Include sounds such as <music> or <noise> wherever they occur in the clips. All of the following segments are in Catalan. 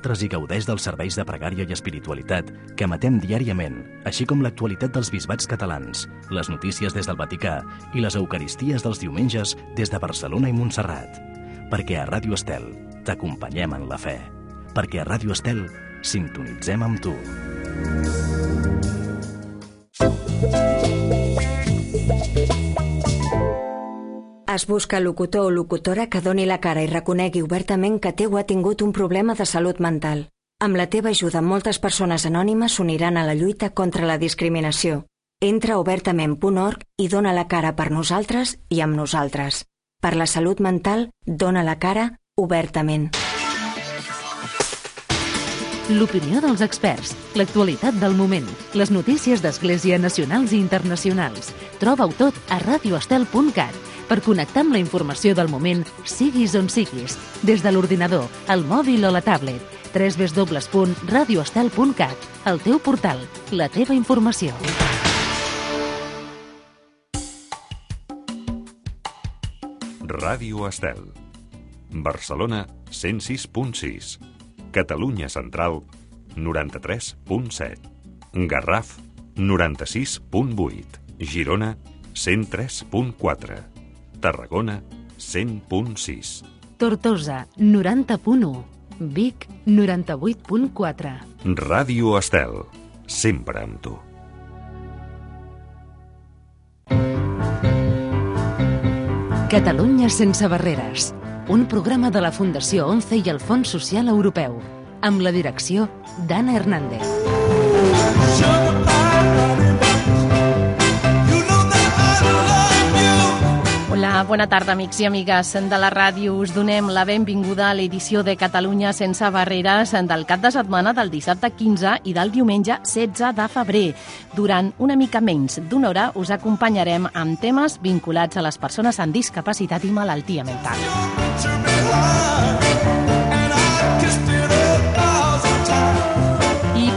nosaltres i gaudeix dels serveis de pregària i espiritualitat que emetem diàriament, així com l'actualitat dels bisbats catalans, les notícies des del Vaticà i les eucaristies dels diumenges des de Barcelona i Montserrat. Perquè a Ràdio Estel t'acompanyem en la fe. Perquè a Ràdio Estel sintonitzem amb tu. Es busca locutor o locutora que doni la cara i reconegui obertament que o ha tingut un problema de salut mental. Amb la teva ajuda, moltes persones anònimes s'uniran a la lluita contra la discriminació. Entra a obertament.org i dona la cara per nosaltres i amb nosaltres. Per la salut mental, dona la cara obertament. L'opinió dels experts, l'actualitat del moment, les notícies d'Església nacionals i internacionals. Troba-ho tot a radioestel.cat per connectar amb la informació del moment, siguis on siguis, des de l'ordinador, el mòbil o la tablet, www.radioestel.cat, el teu portal, la teva informació. Ràdio Estel. Barcelona 106.6. Catalunya Central 93.7. Garraf 96.8. Girona 103.4. Tarragona 100.6. Tortosa, 90.1. Vic, 98.4. Ràdio Estel. Sempre amb tu. Catalunya sense barreres. Un programa de la Fundació 11 i el Fons Social Europeu. Amb la direcció d'Anna Hernández. Hola, bona tarda, amics i amigues de la ràdio. Us donem la benvinguda a l'edició de Catalunya sense barreres del cap de setmana del dissabte 15 i del diumenge 16 de febrer. Durant una mica menys d'una hora us acompanyarem amb temes vinculats a les persones amb discapacitat i malaltia mental.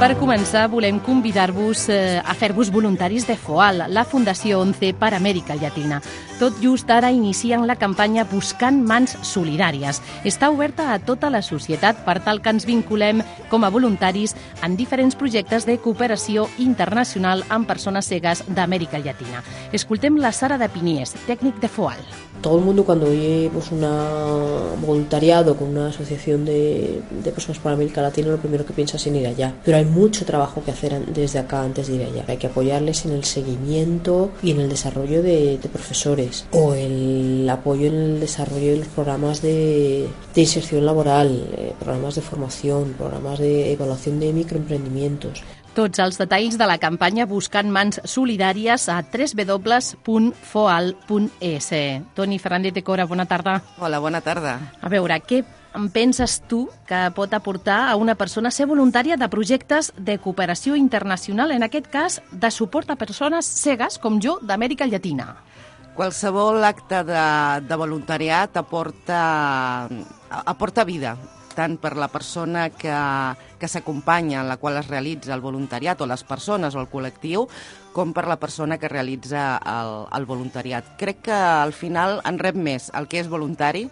Per començar volem convidar-vos eh, a fer-vos voluntaris de FOAL, la Fundació 11 per Amèrica Llatina. Tot just ara inicien la campanya Buscant Mans Solidàries. Està oberta a tota la societat per tal que ens vinculem com a voluntaris en diferents projectes de cooperació internacional amb persones cegues d'Amèrica Llatina. Escoltem la Sara de Pinies, tècnic de FOAL. Todo el mundo cuando oye pues, una voluntariado con una asociación de, de personas por América Latina lo primero que piensa es en ir allá. Pero hay mucho trabajo que hacer desde acá antes de ir allá. Hay que apoyarles en el seguimiento y en el desarrollo de, profesores o el apoyo en el desarrollo de los programas de, de inserción laboral, eh, programas de formación, programas de evaluación de microemprendimientos. Tots els detalls de la campanya Buscant Mans Solidàries a www.foal.es. Toni Fernández de Cora, bona tarda. Hola, bona tarda. A veure, què en penses tu que pot aportar a una persona ser voluntària de projectes de cooperació internacional, en aquest cas de suport a persones cegues com jo d'Amèrica Llatina? Qualsevol acte de, de voluntariat aporta, aporta vida, tant per la persona que, que s'acompanya, en la qual es realitza el voluntariat, o les persones o el col·lectiu, com per la persona que realitza el, el voluntariat. Crec que al final en rep més el que és voluntari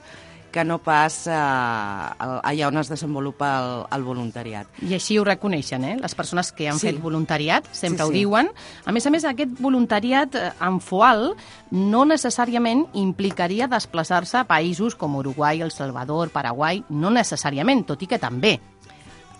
que no pas eh, allà on es desenvolupa el, el voluntariat. I així ho reconeixen, eh? Les persones que han Sí. fet voluntariat sempre Sí, ho sí. diuen. A més a més, aquest voluntariat eh, en FOAL no necessàriament implicaria desplaçar-se a països com Uruguai, El Salvador, Paraguai, no necessàriament, tot i que també.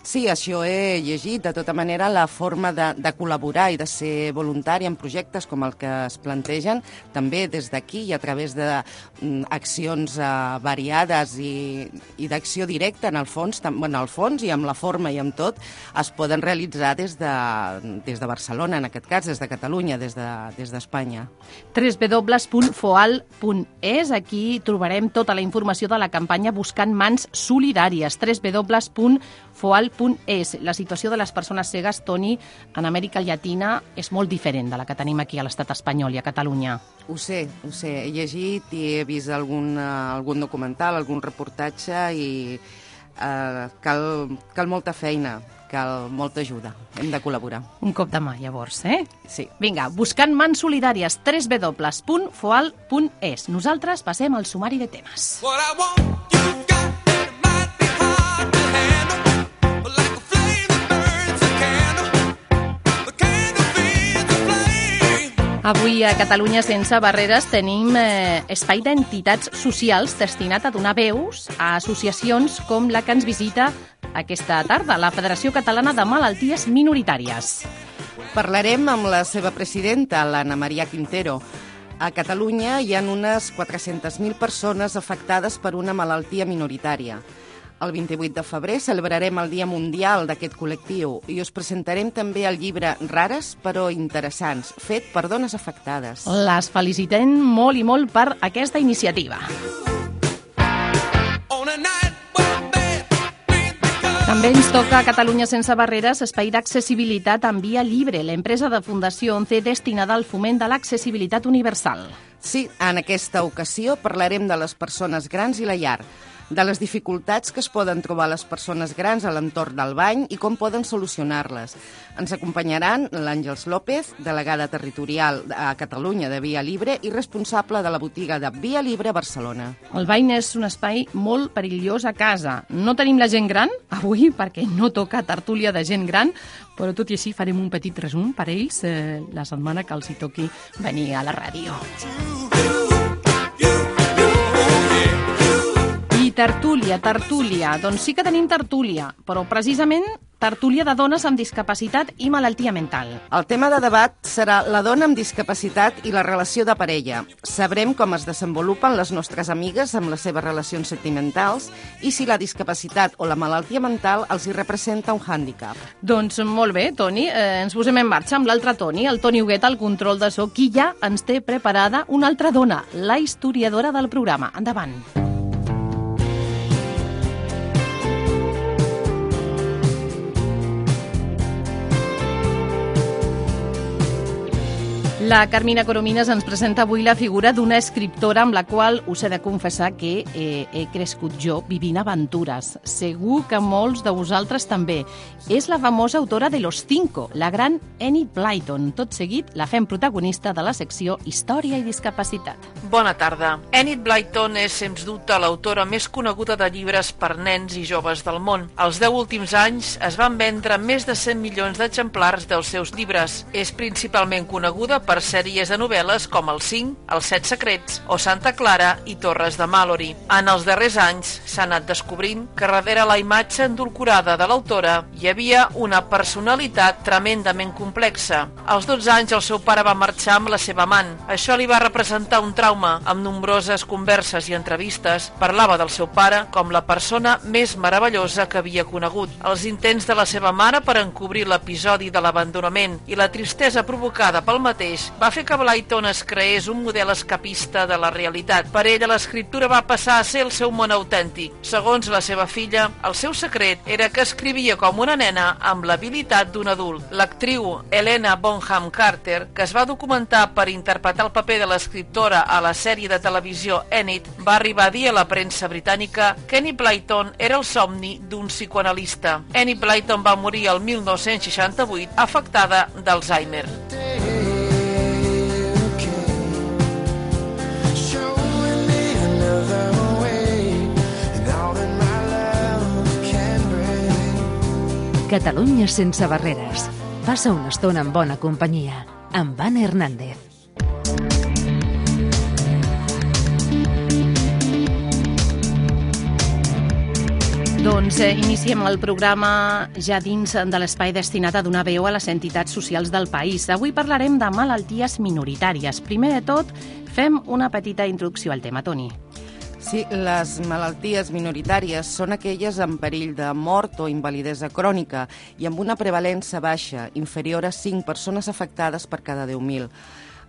Sí, això he llegit. De tota manera, la forma de, de col·laborar i de ser voluntari en projectes com el que es plantegen, també des d'aquí i a través d'accions uh, variades i, i d'acció directa, en el fons, tam, bueno, al fons i amb la forma i amb tot, es poden realitzar des de, des de Barcelona, en aquest cas, des de Catalunya, des de- des d'Espanya. De, www.foal.es, aquí trobarem tota la informació de la campanya Buscant Mans Solidàries, www.foal.es. La situació de les persones cegues, Toni, en Amèrica Llatina és molt diferent de la que tenim aquí a l'estat espanyol i a Catalunya. Ho sé, ho sé. He llegit i he vist algun, uh, algun documental, algun reportatge i uh, cal, cal molta feina, cal molta ajuda. Hem de col·laborar. Un cop de mà, llavors, eh? Sí. Vinga, buscant mans solidàries, www.foal.es. Nosaltres passem al sumari de temes. What I want, you got, Avui a Catalunya Sense Barreres tenim eh, espai d'entitats socials destinat a donar veus a associacions com la que ens visita aquesta tarda, la Federació Catalana de Malalties Minoritàries. Parlarem amb la seva presidenta, l'Anna Maria Quintero. A Catalunya hi ha unes 400.000 persones afectades per una malaltia minoritària. El 28 de febrer celebrarem el Dia Mundial d'aquest col·lectiu i us presentarem també el llibre Rares però interessants, fet per dones afectades. Les felicitem molt i molt per aquesta iniciativa. També ens toca a Catalunya Sense Barreres espai d'accessibilitat en via llibre, l'empresa de Fundació 11 destinada al foment de l'accessibilitat universal. Sí, en aquesta ocasió parlarem de les persones grans i la llar, de les dificultats que es poden trobar les persones grans a l'entorn del bany i com poden solucionar-les. Ens acompanyaran l'Àngels López, delegada territorial a Catalunya de Via Libre i responsable de la botiga de Via Libre a Barcelona. El bany és un espai molt perillós a casa. No tenim la gent gran <laughs> avui perquè no toca tertúlia de gent gran, però tot i així farem un petit resum per ells eh, la setmana que els hi toqui venir a la ràdio. Tertúlia, tertúlia. Doncs sí que tenim tertúlia, però precisament tertúlia de dones amb discapacitat i malaltia mental. El tema de debat serà la dona amb discapacitat i la relació de parella. Sabrem com es desenvolupen les nostres amigues amb les seves relacions sentimentals i si la discapacitat o la malaltia mental els hi representa un hàndicap. Doncs molt bé, Toni, eh, ens posem en marxa amb l'altre Toni, el Toni Huguet, al control de so, qui ja ens té preparada una altra dona, la historiadora del programa. Endavant. La Carmina Coromines ens presenta avui la figura d'una escriptora amb la qual us he de confessar que eh, he crescut jo vivint aventures. Segur que molts de vosaltres també. És la famosa autora de Los Cinco, la gran Enid Blyton. Tot seguit la fem protagonista de la secció Història i Discapacitat. Bona tarda. Enid Blyton és, sens dubte, l'autora més coneguda de llibres per nens i joves del món. Els deu últims anys es van vendre més de 100 milions d'exemplars dels seus llibres. És principalment coneguda per per sèries de novel·les com El 5, Els Set Secrets o Santa Clara i Torres de Mallory. En els darrers anys s'ha anat descobrint que darrere la imatge endolcorada de l'autora hi havia una personalitat tremendament complexa. Als 12 anys el seu pare va marxar amb la seva amant. Això li va representar un trauma. Amb nombroses converses i entrevistes parlava del seu pare com la persona més meravellosa que havia conegut. Els intents de la seva mare per encobrir l'episodi de l'abandonament i la tristesa provocada pel mateix mateix va fer que Blyton es creés un model escapista de la realitat. Per ella l'escriptura va passar a ser el seu món autèntic. Segons la seva filla, el seu secret era que escrivia com una nena amb l'habilitat d'un adult. L'actriu Helena Bonham Carter, que es va documentar per interpretar el paper de l'escriptora a la sèrie de televisió Enid, va arribar a dir a la premsa britànica que Annie Blyton era el somni d'un psicoanalista. Annie Blyton va morir el 1968 afectada d'Alzheimer. Catalunya sense barreres. Passa una estona en bona companyia. Amb Anna Hernández. Doncs eh, iniciem el programa ja dins de l'espai destinat a donar veu a les entitats socials del país. Avui parlarem de malalties minoritàries. Primer de tot, fem una petita introducció al tema, Toni. Sí, les malalties minoritàries són aquelles amb perill de mort o invalidesa crònica i amb una prevalença baixa, inferior a 5 persones afectades per cada 10.000.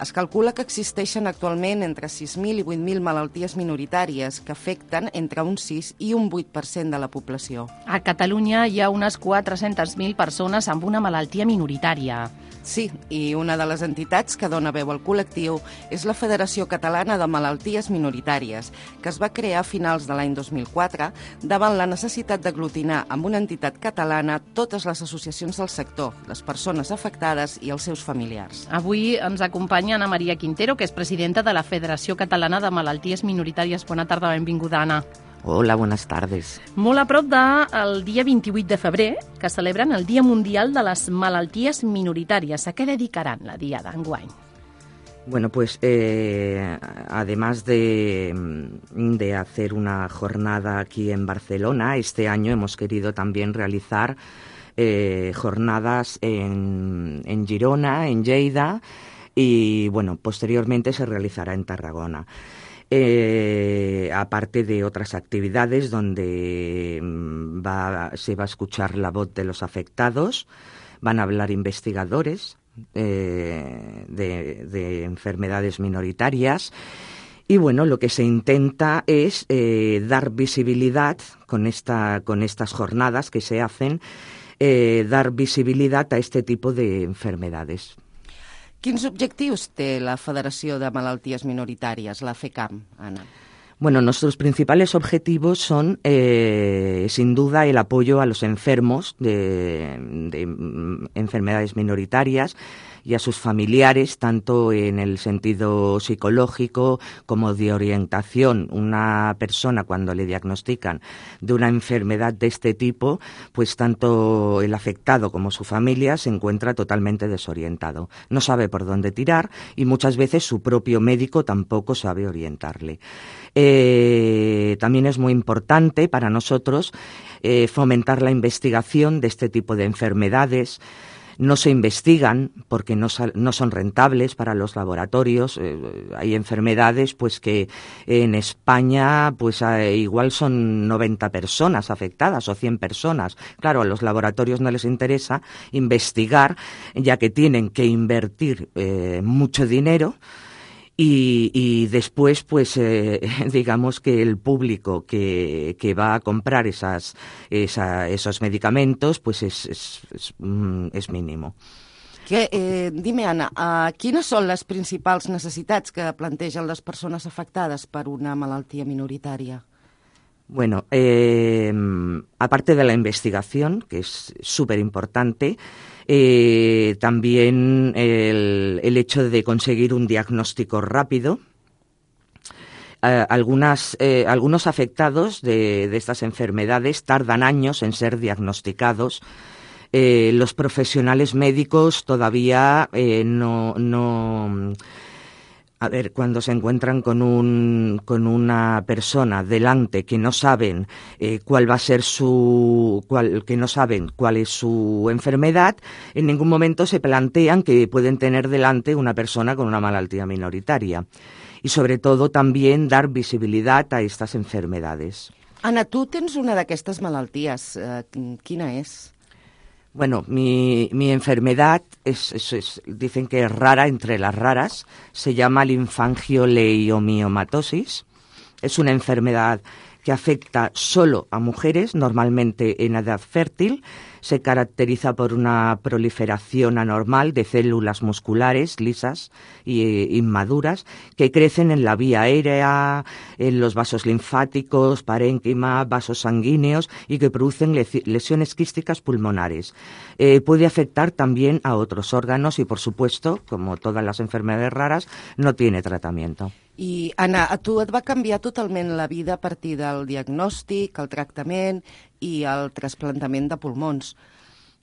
Es calcula que existeixen actualment entre 6.000 i 8.000 malalties minoritàries que afecten entre un 6 i un 8% de la població. A Catalunya hi ha unes 400.000 persones amb una malaltia minoritària. Sí, i una de les entitats que dona veu al col·lectiu és la Federació Catalana de Malalties Minoritàries, que es va crear a finals de l'any 2004 davant la necessitat d'aglutinar amb una entitat catalana totes les associacions del sector, les persones afectades i els seus familiars. Avui ens acompanya Ana Maria Quintero, que és presidenta de la Federació Catalana de Malalties Minoritàries. Bona tarda, benvinguda, Anna. Hola, buenas tardes. Molt a prop del de, dia 28 de febrer, que celebren el Dia Mundial de les Malalties Minoritàries. A què dedicaran la Diada enguany? Bueno, pues eh, además de, de, hacer una jornada aquí en Barcelona, este año hemos querido también realizar eh, jornadas en, en, Girona, en Lleida y bueno, posteriormente se realizará en Tarragona. Eh, aparte de otras actividades donde mm, se va a escuchar la voz de los afectados, van a hablar investigadores, eh, de, enfermedades minoritarias. Y bueno, lo que se intenta es eh, dar visibilidad con, esta, con estas jornadas que se hacen, dar visibilidad a este tipo de enfermedades. Quins objectius té la Federació de Malalties Minoritàries, la FECAM, Ana? Bueno, nuestros principales objetivos son, eh, sin duda, el apoyo a los enfermos de, de mm, enfermedades minoritarias, y a sus familiares, tanto en el sentido psicológico como de orientación. Una persona cuando le diagnostican de una enfermedad de este tipo, pues tanto el afectado como su familia se encuentra totalmente desorientado. No sabe por dónde tirar y muchas veces su propio médico tampoco sabe orientarle. Eh, también es muy importante para nosotros eh, fomentar la investigación de este tipo de enfermedades, no se investigan porque no, son rentables para los laboratorios. Eh, hay enfermedades pues que en España pues igual son 90 personas afectadas o 100 personas. Claro, a los laboratorios no les interesa investigar ya que tienen que invertir eh, mucho dinero y, después, pues, eh, <laughs> digamos que el público que, que va a comprar esas, esos medicamentos, pues es, es, es, mm, es mínimo. Que, eh, dime, Anna, uh, quines són les principals necessitats que plantegen les persones afectades per una malaltia minoritària? Bueno, eh, aparte de la investigación, que es súper importante, eh, también el, el, hecho de conseguir un diagnóstico rápido. Eh, algunas, eh, algunos afectados de, de, estas enfermedades tardan años en ser diagnosticados. Eh, los profesionales médicos todavía eh, no, no a ver, cuando se encuentran con, un, con una persona delante que no saben eh, cuál va a ser su, que no saben cuál es su enfermedad, en ningún momento se plantean que pueden tener delante una persona con una malaltía minoritaria. Y sobre todo también dar visibilidad a estas enfermedades. Ana, tu tens una d'aquestes malalties. Eh, quina és? Bueno, mi, mi enfermedad es, es, dicen que es rara entre las raras. Se llama linfangioleiomyomatosis. Es una enfermedad que afecta solo a mujeres, normalmente en edad fértil, se caracteriza por una proliferación anormal de células musculares lisas e inmaduras que crecen en la vía aérea, en los vasos linfáticos, parénquima, vasos sanguíneos y que producen lesiones quísticas pulmonares. Eh, puede afectar también a otros órganos y, por supuesto, como todas las enfermedades raras, no tiene tratamiento. I, Anna, a tu et va canviar totalment la vida a partir del diagnòstic, el tractament i el trasplantament de pulmons.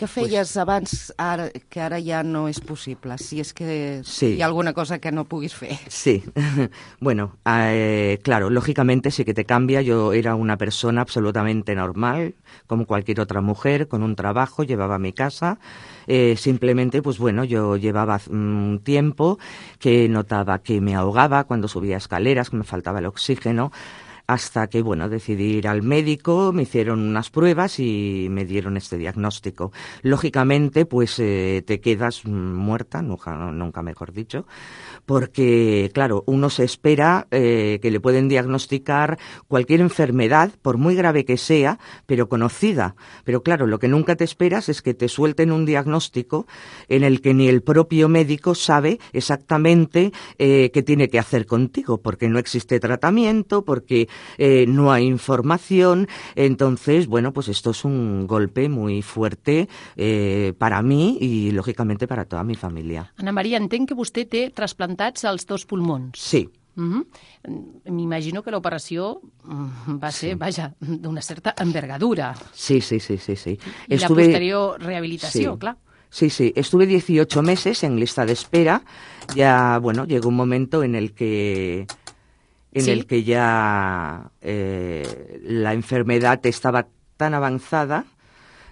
Què feies pues... abans ara, que ara ja no és possible? Si és que sí. hi ha alguna cosa que no puguis fer. Sí. <laughs> bueno, eh, claro, lógicamente sí que te cambia. Yo era una persona absolutamente normal, como cualquier otra mujer, con un trabajo, llevaba mi casa. Eh, simplemente, pues bueno, yo llevaba un mm, tiempo que notaba que me ahogaba cuando subía escaleras, que me faltaba el oxígeno hasta que, bueno, decidí ir al médico, me hicieron unas pruebas y me dieron este diagnóstico. Lógicamente, pues eh, te quedas muerta, nunca, mejor dicho, porque, claro, uno se espera eh, que le pueden diagnosticar cualquier enfermedad, por muy grave que sea, pero conocida. Pero claro, lo que nunca te esperas es que te suelten un diagnóstico en el que ni el propio médico sabe exactamente eh, qué tiene que hacer contigo, porque no existe tratamiento, porque eh, no hay información. Entonces, bueno, pues esto es un golpe muy fuerte eh, para mí y, lógicamente, para toda mi familia. Ana Maria, entenc que vostè té trasplantats als dos pulmons. Sí. Uh -huh. M'imagino que l'operació mm, va ser, sí. vaja, d'una certa envergadura. Sí, sí, sí, sí. sí. I Estuve... la posterior rehabilitació, sí. clar. Sí, sí, estuve 18 meses en lista de espera. Ya, bueno, llegó un momento en el que en Sí. el que ya eh, la enfermedad estaba tan avanzada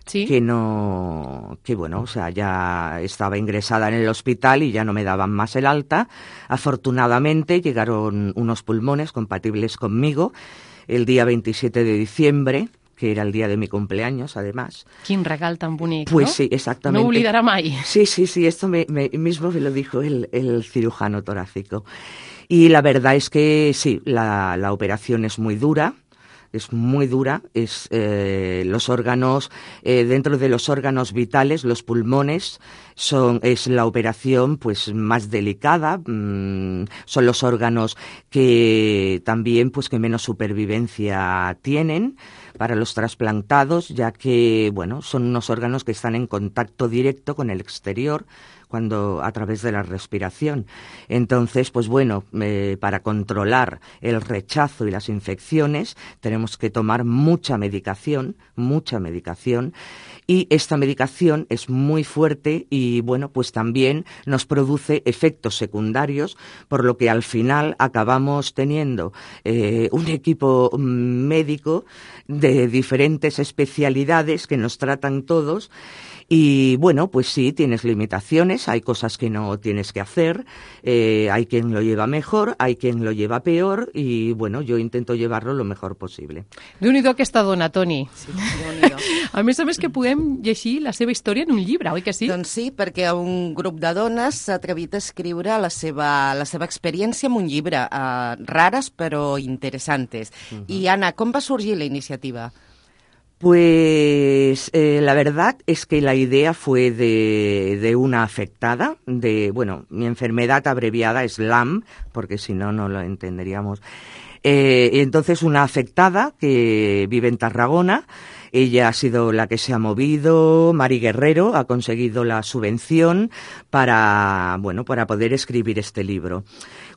Sí? que no, que bueno, o sea, ya estaba ingresada en el hospital y ya no me daban más el alta. Afortunadamente llegaron unos pulmones compatibles conmigo el día 27 de diciembre, que era el día de mi cumpleaños, además. Quin regal tan bonic, Pues no? sí, exactamente. No oblidarà mai. Sí, sí, sí, esto me, me- mismo me lo dijo el, el cirujano torácico. Y la verdad es que sí, la, la operación es muy dura, es muy dura, es eh, los órganos, eh, dentro de los órganos vitales, los pulmones, son, es la operación pues más delicada, mm, son los órganos que también pues que menos supervivencia tienen para los trasplantados, ya que bueno, son unos órganos que están en contacto directo con el exterior cuando a través de la respiración. Entonces, pues bueno, eh, para controlar el rechazo y las infecciones tenemos que tomar mucha medicación, mucha medicación y esta medicación es muy fuerte y bueno, pues también nos produce efectos secundarios, por lo que al final acabamos teniendo eh, un equipo mm, médico de diferentes especialidades que nos tratan todos y bueno, pues sí, tienes limitaciones, hay cosas que no tienes que hacer, eh, hay quien lo lleva mejor, hay quien lo lleva peor y bueno, yo intento llevarlo lo mejor posible. Déu-n'hi-do aquesta dona, Toni. Sí. <laughs> A més a més que podem llegir la seva història en un llibre, oi que sí? Doncs sí, perquè un grup de dones s'ha atrevit a escriure la seva, la seva experiència en un llibre, eh, rares però interessantes. I Anna, com va sorgir la iniciativa? Pues eh, la verdad es que la idea fue de, de una afectada, de, bueno, mi enfermedad abreviada es LAM, porque si no, no lo entenderíamos. Eh, entonces una afectada que vive en Tarragona, ella ha sido la que se ha movido, Mari Guerrero ha conseguido la subvención para, bueno, para poder escribir este libro.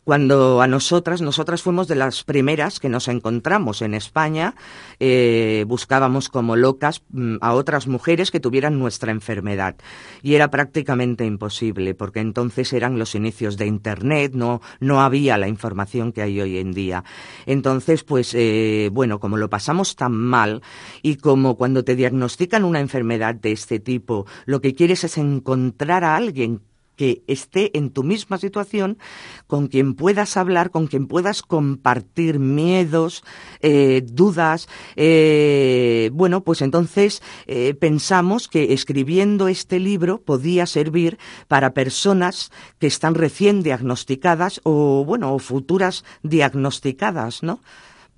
Cuando a nosotras, nosotras fuimos de las primeras que nos encontramos en España, eh, buscábamos como locas mm, a otras mujeres que tuvieran nuestra enfermedad. Y era prácticamente imposible, porque entonces eran los inicios de Internet, no, no había la información que hay hoy en día. Entonces, pues, eh, bueno, como lo pasamos tan mal y como cuando te diagnostican una enfermedad de este tipo, lo que quieres es encontrar a alguien que esté en tu misma situación, con quien puedas hablar, con quien puedas compartir miedos, eh, dudas. eh, bueno, pues entonces eh, pensamos que escribiendo este libro podía servir para personas que están recién diagnosticadas o, bueno, o futuras diagnosticadas, ¿no?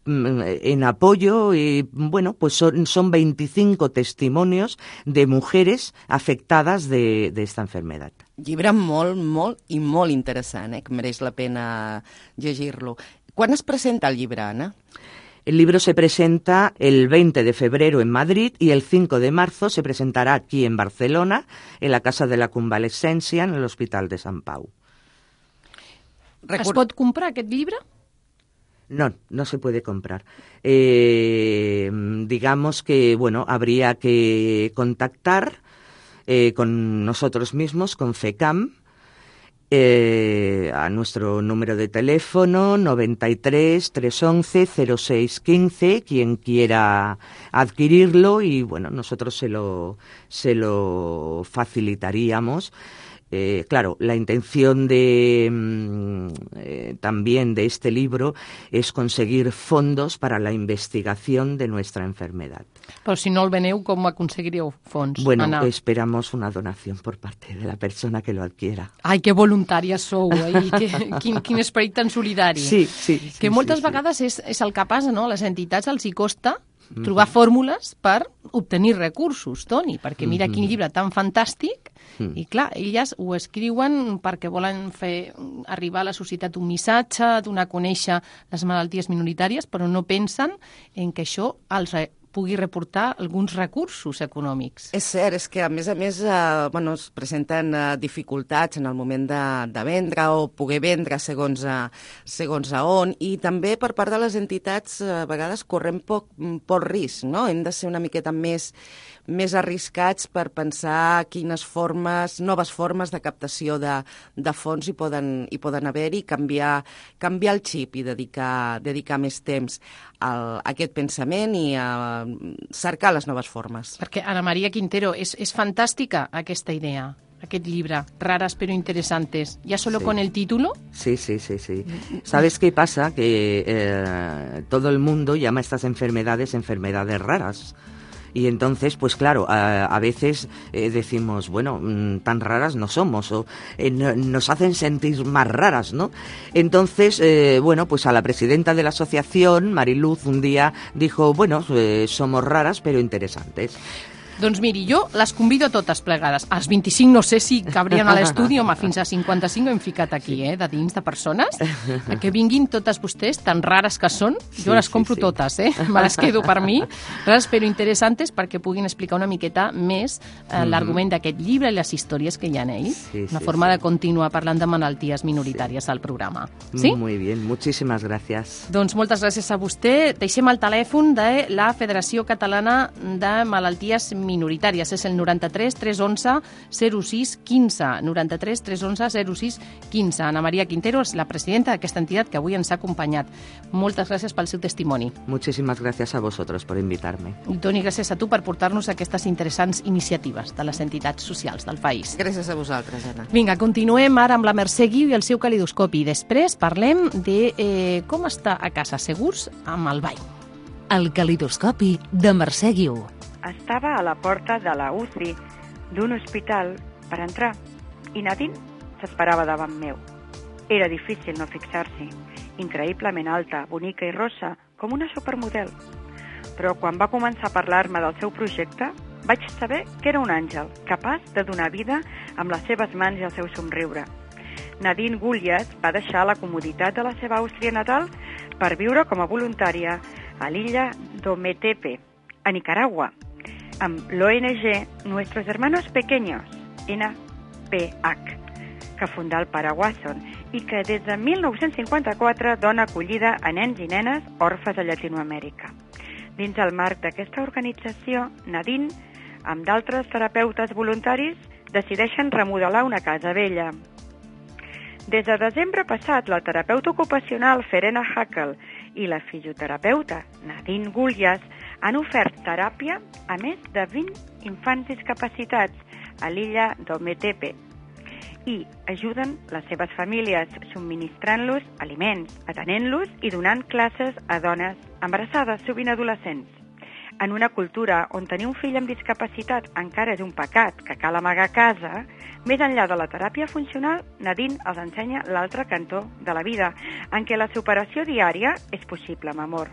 Mm, en apoyo y bueno pues son, son 25 testimonios de mujeres afectadas de, de esta enfermedad. Llibre molt, molt i molt interessant, eh? que mereix la pena llegir-lo. Quan es presenta el llibre, Anna? El libro se presenta el 20 de febrero en Madrid y el 5 de marzo se presentará aquí en Barcelona, en la Casa de la Convalescencia, en el Hospital de San Pau. Es pot comprar aquest llibre? No, no se puede comprar. Eh, digamos que, bueno, habría que contactar eh, con nosotros mismos, con FECAM, eh, a nuestro número de teléfono 93 311 0615, quien quiera adquirirlo y bueno, nosotros se lo, se lo facilitaríamos. Eh, claro, la intención de mm, eh, también de este libro es conseguir fondos para la investigación de nuestra enfermedad. Però si no el veneu, com aconseguiríeu fons? Bueno, esperamos una donación por parte de la persona que lo adquiera. Ai, que voluntàries sou, eh? I que, <laughs> quin, quin esperit tan solidari. Sí, sí. sí, que moltes sí, sí. vegades és, és el que passa, no? A les entitats els hi costa trobar fórmules per obtenir recursos, Toni, perquè mira quin llibre tan fantàstic i clar, elles ho escriuen perquè volen fer arribar a la societat un missatge, donar a conèixer les malalties minoritàries, però no pensen en que això els pugui reportar alguns recursos econòmics. És cert, és que a més a més eh, bueno, es presenten eh, dificultats en el moment de, de vendre o poder vendre segons a, segons a on i també per part de les entitats eh, a vegades correm poc, poc risc, no? Hem de ser una miqueta més, més arriscats per pensar quines formes, noves formes de captació de, de fons hi poden, hi poden haver-hi, canviar, canviar el xip i dedicar, dedicar més temps al, a aquest pensament i a cercar les noves formes. Perquè, Ana Maria Quintero, és, és fantàstica aquesta idea aquest llibre, Raras pero interesantes, ya solo Sí. con el título? Sí, sí, sí, sí. ¿Sabes qué pasa? Que eh, todo el mundo llama a estas enfermedades enfermedades raras. Y entonces, pues claro, a, veces eh, decimos, bueno, mm, tan raras no somos, o eh, no- nos hacen sentir más raras, ¿no? Entonces, eh, bueno, pues a la presidenta de la asociación, Mariluz, un día dijo, bueno, eh, somos raras pero interesantes. Doncs miri, jo les convido totes plegades. Els 25 no sé si cabrien a l'estudi, home, fins a 55 hem ficat aquí, eh, de dins de persones, a que vinguin totes vostès, tan rares que són, jo Sí, les sí, compro sí. totes, eh? Me les quedo per mi, rares però interessantes perquè puguin explicar una miqueta més eh, l'argument d'aquest llibre i les històries que hi ha en ell. Sí, una sí, forma sí. de continuar parlant de malalties minoritàries al programa. Sí? Muy bien, muchísimas gracias. Doncs moltes gràcies a vostè. Deixem el telèfon de la Federació Catalana de Malalties Minoritàries. És el 93 311 06 15. 93 311 06 15. Ana Maria Quintero és la presidenta d'aquesta entitat que avui ens ha acompanyat. Moltes gràcies pel seu testimoni. Muchísimas gracias a vosotros por invitarme. I Toni, gràcies a tu per portar-nos aquestes interessants iniciatives de les entitats socials del país. Gràcies a vosaltres, Anna. Vinga, continuem ara amb la Mercè Guiu i el seu calidoscopi. Després parlem de eh, com està a casa segurs amb el ball. El calidoscopi de Mercè Guiu. Estava a la porta de la UCI d'un hospital per entrar i Nadine s'esperava davant meu. Era difícil no fixar-s'hi. Increïblement alta, bonica i rossa, com una supermodel. Però quan va començar a parlar-me del seu projecte, vaig saber que era un àngel, capaç de donar vida amb les seves mans i el seu somriure. Nadine Gullias va deixar la comoditat de la seva Àustria natal per viure com a voluntària a l'illa d'Ometepe, a Nicaragua, amb l'ONG Nuestros Hermanos Pequeños, NPH, que fundà el pare i que des de 1954 dona acollida a nens i nenes orfes a Llatinoamèrica. Dins el marc d'aquesta organització, Nadine, amb d'altres terapeutes voluntaris, decideixen remodelar una casa vella. Des de desembre passat, la terapeuta ocupacional Ferena Hackel i la fisioterapeuta Nadine Gullias han ofert teràpia a més de 20 infants discapacitats a l'illa d'Ometepe i ajuden les seves famílies subministrant-los aliments, atenent-los i donant classes a dones embarassades, sovint adolescents. En una cultura on tenir un fill amb discapacitat encara és un pecat que cal amagar a casa, més enllà de la teràpia funcional, Nadine els ensenya l'altre cantó de la vida, en què la superació diària és possible amb amor.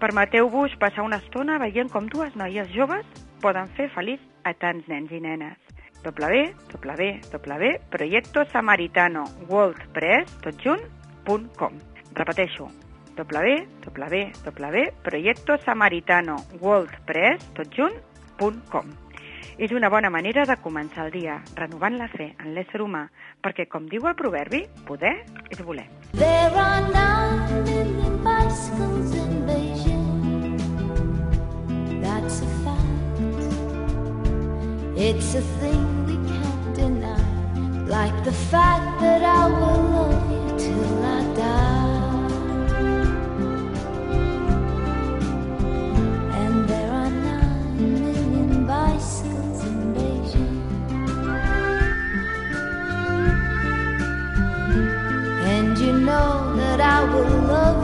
Permeteu-vos passar una estona veient com dues noies joves poden fer feliç a tants nens i nenes www.proyectosamaritano.wordpress tot junt, punt com. Repeteixo, www.proyectosamaritano.wordpress tot junt, punt com. És una bona manera de començar el dia, renovant la fe en l'ésser humà, perquè, com diu el proverbi, poder és voler. There are nine bicycles in It's a thing we can't deny. Like the fact that I will love you till I die. And there are nine million bicycles in Beijing. And you know that I will love you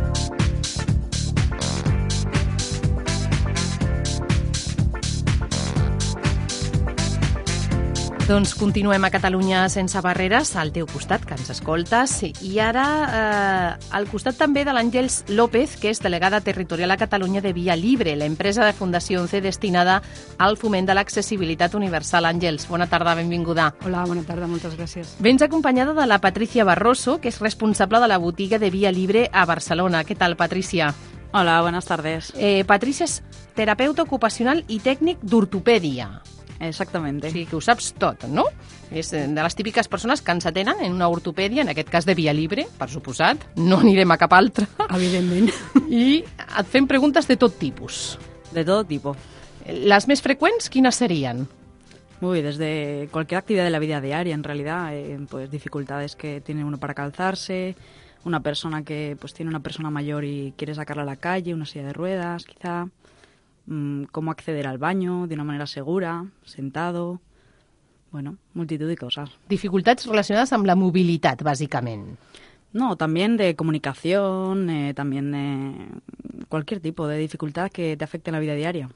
Doncs continuem a Catalunya sense barreres, al teu costat, que ens escoltes, i ara eh, al costat també de l'Àngels López, que és delegada territorial a Catalunya de Via Libre, l'empresa de Fundació 11 destinada al foment de l'accessibilitat universal. Àngels, bona tarda, benvinguda. Hola, bona tarda, moltes gràcies. Vens acompanyada de la Patricia Barroso, que és responsable de la botiga de Via Libre a Barcelona. Què tal, Patricia? Hola, buenas tardes. Eh, Patricia és terapeuta ocupacional i tècnic d'ortopèdia. Exactamente. O sigui que ho saps tot, no? És de les típiques persones que ens atenen en una ortopèdia, en aquest cas de via libre, per suposat, no anirem a cap altra. Evidentment. <laughs> I et fem preguntes de tot tipus. De todo tipo. Les més freqüents, quines serien? Uy, desde cualquier actividad de la vida diaria, en realidad, eh, pues dificultades que tiene uno para calzarse, una persona que pues tiene una persona mayor y quiere sacarla a la calle, una silla de ruedas, quizá, mm, cómo acceder al baño de una manera segura, sentado, bueno, multitud de cosas. Dificultats relacionades amb la mobilitat, bàsicament. No, también de comunicación, eh, también de cualquier tipo de dificultad que te afecte en la vida diaria.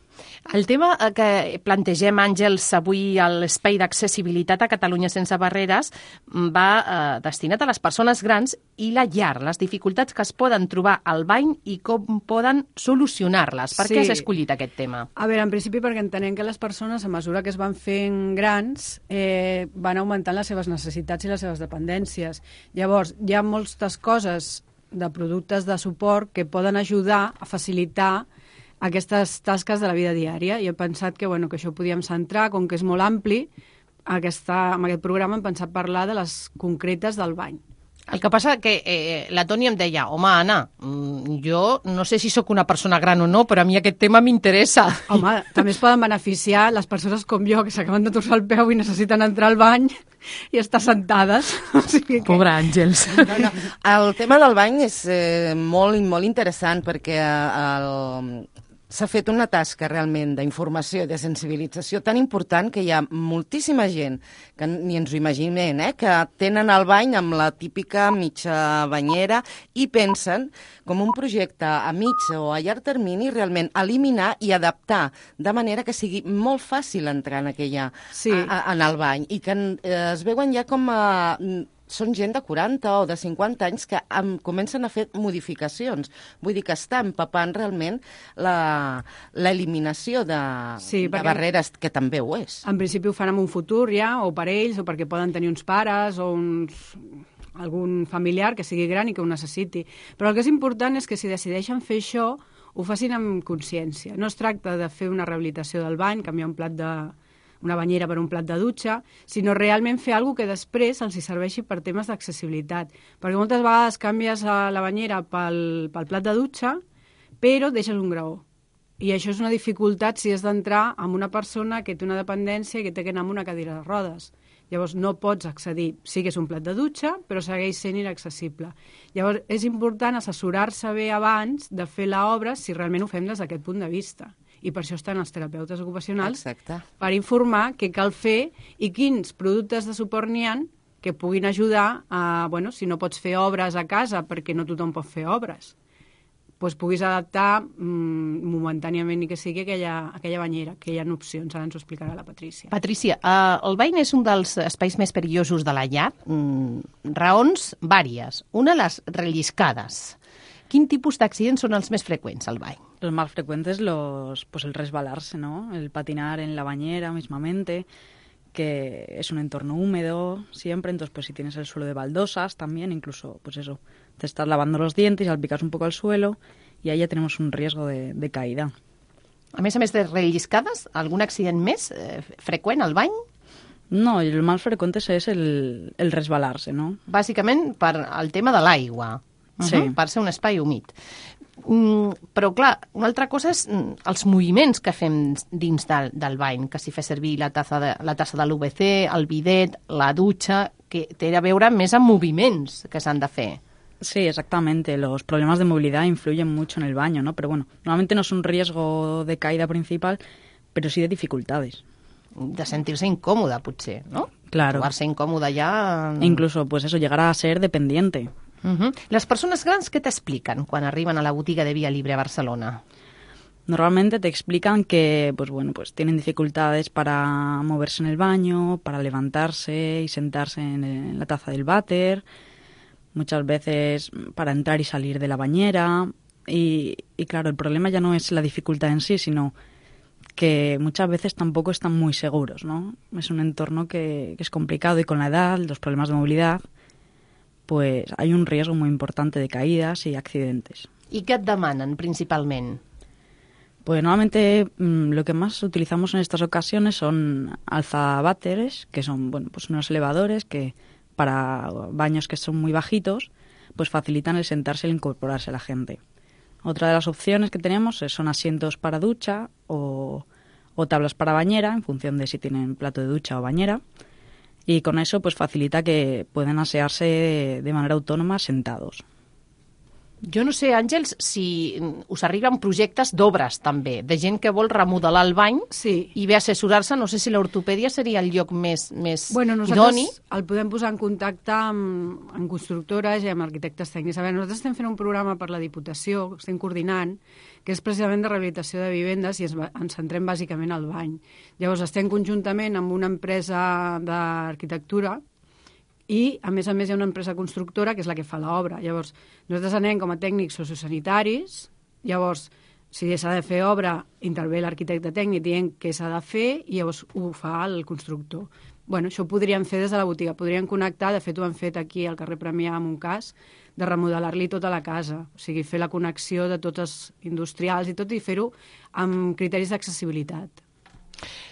El tema eh, que plantegem, Àngels, avui a l'espai d'accessibilitat a Catalunya sense barreres mm, va eh, destinat a les persones grans i la llar, les dificultats que es poden trobar al bany i com poden solucionar-les. Per Sí. què has escollit aquest tema? A veure, en principi perquè entenem que les persones, a mesura que es van fent grans, eh, van augmentant les seves necessitats i les seves dependències. Llavors, hi ha moltes coses de productes de suport que poden ajudar a facilitar aquestes tasques de la vida diària i he pensat que, bueno, que això ho podíem centrar, com que és molt ampli, aquesta, amb aquest programa hem pensat parlar de les concretes del bany. El que passa que eh, la Toni em deia, home, Anna, mm, jo no sé si sóc una persona gran o no, però a mi aquest tema m'interessa. Home, també es poden beneficiar les persones com jo, que s'acaben de torçar el peu i necessiten entrar al bany i estar sentades. <laughs> O sigui que... Pobre Àngels. No, no. El tema del bany és eh, molt, molt interessant perquè eh, el, s'ha fet una tasca realment d'informació i de sensibilització tan important que hi ha moltíssima gent, que ni ens ho imaginem, eh, que tenen el bany amb la típica mitja banyera i pensen com un projecte a mig o a llarg termini realment eliminar i adaptar de manera que sigui molt fàcil entrar en aquella Sí. a, a, en el bany i que eh, es veuen ja com a són gent de 40 o de 50 anys que em, comencen a fer modificacions. Vull dir que està empapant realment la- l'eliminació de, Sí, de barreres, que també ho és. En principi ho fan en un futur ja, o per ells, o perquè poden tenir uns pares, o uns algun familiar que sigui gran i que ho necessiti. Però el que és important és que si decideixen fer això, ho facin amb consciència. No es tracta de fer una rehabilitació del bany, canviar un plat de una banyera per un plat de dutxa, sinó realment fer alguna que després els hi serveixi per temes d'accessibilitat. Perquè moltes vegades canvies eh, la banyera pel, pel plat de dutxa, però deixes un graó. I això és una dificultat si has d'entrar amb una persona que té una dependència i que té que anar amb una cadira de rodes. Llavors no pots accedir, sí que és un plat de dutxa, però segueix sent inaccessible. Llavors és important assessorar-se bé abans de fer l'obra si realment ho fem des d'aquest punt de vista. I per això estan els terapeutes ocupacionals Exacte. per informar què cal fer i quins productes de suport n'hi ha que puguin ajudar a, bueno, si no pots fer obres a casa perquè no tothom pot fer obres, doncs puguis adaptar mm, momentàniament ni que sigui aquella, aquella banyera, que hi ha opcions, ara ens ho explicarà la Patrícia. Patricia, eh, el bany és un dels espais més perillosos de la llar. Mm, raons vàries. Una, les relliscades. Quin tipus d'accidents són els més freqüents al bany? Los más frecuentes, los, pues el resbalarse, ¿no? El patinar en la bañera mismamente, que es un entorno húmedo siempre, entonces pues si tienes el suelo de baldosas también, incluso pues eso, te estás lavando los dientes y salpicas un poco al suelo y ahí ya tenemos un riesgo de, de caída. A més a més de relliscades, algun accident més eh, freqüent al bany? No, lo más frecuente es el, el resbalarse, ¿no? Bàsicament per al tema de l'aigua, Sí. uh per ser un espai humit. Mm, però, clar, una altra cosa és mm, els moviments que fem dins del, del bany, que si fa servir la tassa de, la tassa de l'UVC, el bidet, la dutxa, que té a veure més amb moviments que s'han de fer. Sí, exactamente. Los problemas de movilidad influyen mucho en el baño, ¿no? Pero bueno, normalmente no es un riesgo de caída principal, pero sí de dificultades. De sentir-se incòmode, potser, no? Claro. Trobar-se incòmode ja... E incluso, pues eso, llegar a ser dependiente. Uh -huh. Les persones grans què t'expliquen quan arriben a la botiga de Via Libre a Barcelona? Normalmente te explican que, pues bueno, pues tienen dificultades para moverse en el baño, para levantarse y sentarse en, la taza del váter, muchas veces para entrar y salir de la bañera. Y, y claro, el problema ya no es la dificultad en sí, sino que muchas veces tampoco están muy seguros, ¿no? Es un entorno que, que es complicado y con la edad, los problemas de movilidad, pues hay un riesgo muy importante de caídas y accidentes. I què et demanen, principalment? Pues normalmente mm, lo que más utilizamos en estas ocasiones son alzaváteres, que son bueno, pues unos elevadores que para baños que son muy bajitos, pues facilitan el sentarse y el incorporarse a la gente. Otra de las opciones que tenemos son asientos para ducha o, o tablas para bañera, en función de si tienen plato de ducha o bañera. Y con eso pues facilita que puedan asearse de manera autónoma sentados. Jo no sé, Àngels, si us arriben projectes d'obres, també, de gent que vol remodelar el bany sí. i ve a assessorar-se. No sé si l'ortopèdia seria el lloc més, més Bueno, idoni. nosaltres el podem posar en contacte amb, amb constructores i amb arquitectes tècnics. A veure, nosaltres estem fent un programa per la Diputació, estem coordinant, que és precisament de rehabilitació de vivendes i ens, ens centrem bàsicament al bany. Llavors, estem conjuntament amb una empresa d'arquitectura i, a més a més, hi ha una empresa constructora que és la que fa l'obra. Llavors, nosaltres anem com a tècnics sociosanitaris, llavors, si s'ha de fer obra, intervé l'arquitecte tècnic dient què s'ha de fer i llavors ho fa el constructor. Bueno, això ho podríem fer des de la botiga, podríem connectar, de fet ho han fet aquí al carrer Premià en un cas, de remodelar-li tota la casa, o sigui, fer la connexió de tots els industrials i tot i fer-ho amb criteris d'accessibilitat.